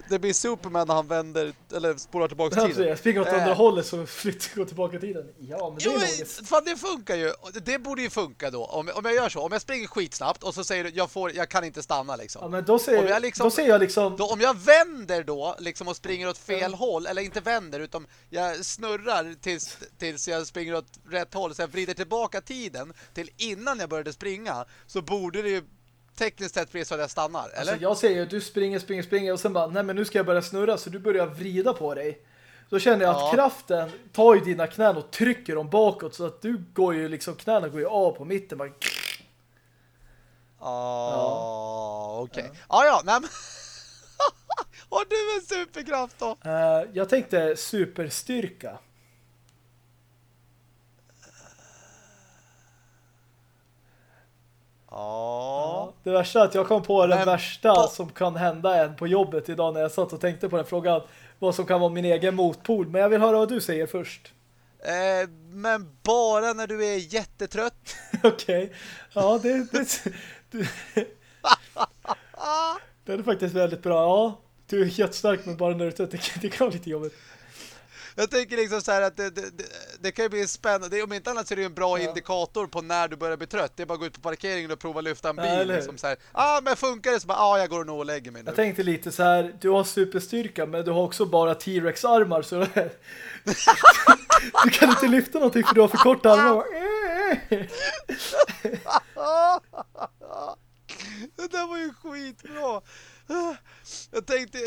det blir Superman när han vänder, eller spolar tillbaka tiden. Alltså, jag springer åt andra äh. hållet så flyttar går tillbaka tiden. Ja, men det jo, är logiskt. Fan, det funkar ju. Det borde ju funka då. Om, om jag gör så, om jag springer skitsnabbt och så säger du, jag, får, jag kan inte stanna liksom. Ja, men då ser, jag, liksom, då ser jag liksom... Då, om jag vänder då, liksom och springer åt fel ja. håll, eller inte vänder, utan jag snurrar tills, tills jag springer åt rätt håll, så jag vrider tillbaka tiden till innan jag började springa, så borde det ju tekniskt sett bli så att jag stannar, alltså, eller? Alltså jag säger ju att du springer, springer, springer och sen bara, nej men nu ska jag börja snurra så du börjar vrida på dig. Då känner jag ja. att kraften tar ju dina knän och trycker dem bakåt så att du går ju liksom, knäna går ju av på mitten. Bara... Ah, ja, okej. Okay. Ja. Ah, ja, nej men... Har du en superkraft då? Uh, jag tänkte superstyrka. Ja. Det värsta är att jag kom på den men, värsta på... som kan hända en på jobbet idag när jag satt och tänkte på den frågan. Vad som kan vara min egen motpol. Men jag vill höra vad du säger först. Eh, men bara när du är jättetrött. Okej. Okay. Ja, det... det, det, det är faktiskt väldigt bra. Ja, du är jättestark men bara när du är trött. Det, kan vara lite jobbigt. Jag tänker liksom så här att det, det, det kan ju bli spännande. Om inte annat så är det ju en bra ja. indikator på när du börjar bli trött. Det är bara att gå ut på parkeringen och prova lyfta en bil. Ja, liksom så här, ah, men funkar det? Så bara, ah, jag går nog och lägger mig nu. Jag tänkte lite så här, du har superstyrka men du har också bara T-Rex-armar så du kan inte lyfta någonting för du har för korta armar. det där var ju skitbra. Jag tänkte,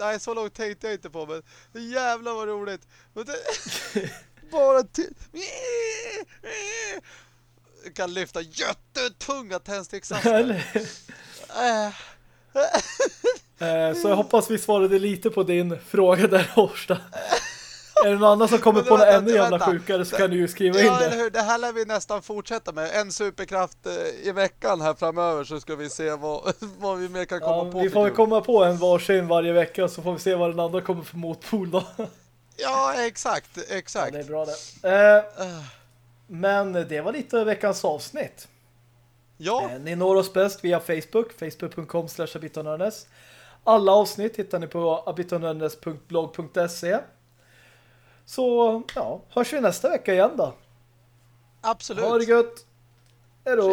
nej så långt tänkte jag inte på men jävlar vad roligt. Bara till kan lyfta jättetunga tändsticksaskar. Eh, så jag hoppas vi svarade lite på din fråga där Horsta. Är det någon annan som kommer på något ännu jävla sjukare så kan du ju skriva ja, in det. Eller hur? Det här lär vi nästan fortsätta med. En superkraft eh, i veckan här framöver så ska vi se vad, vad vi mer kan komma ja, på. Vi får väl komma på en varsin varje vecka så får vi se vad den andra kommer för motpol då. Ja, exakt. exakt. Ja, det är bra det. Eh, men det var lite veckans avsnitt. Ja. Eh, ni når oss bäst via Facebook, facebook.com slash Alla avsnitt hittar ni på abitonörnes.blog.se så ja, hörs vi nästa vecka igen då. Absolut. Ha det gött. Hej då.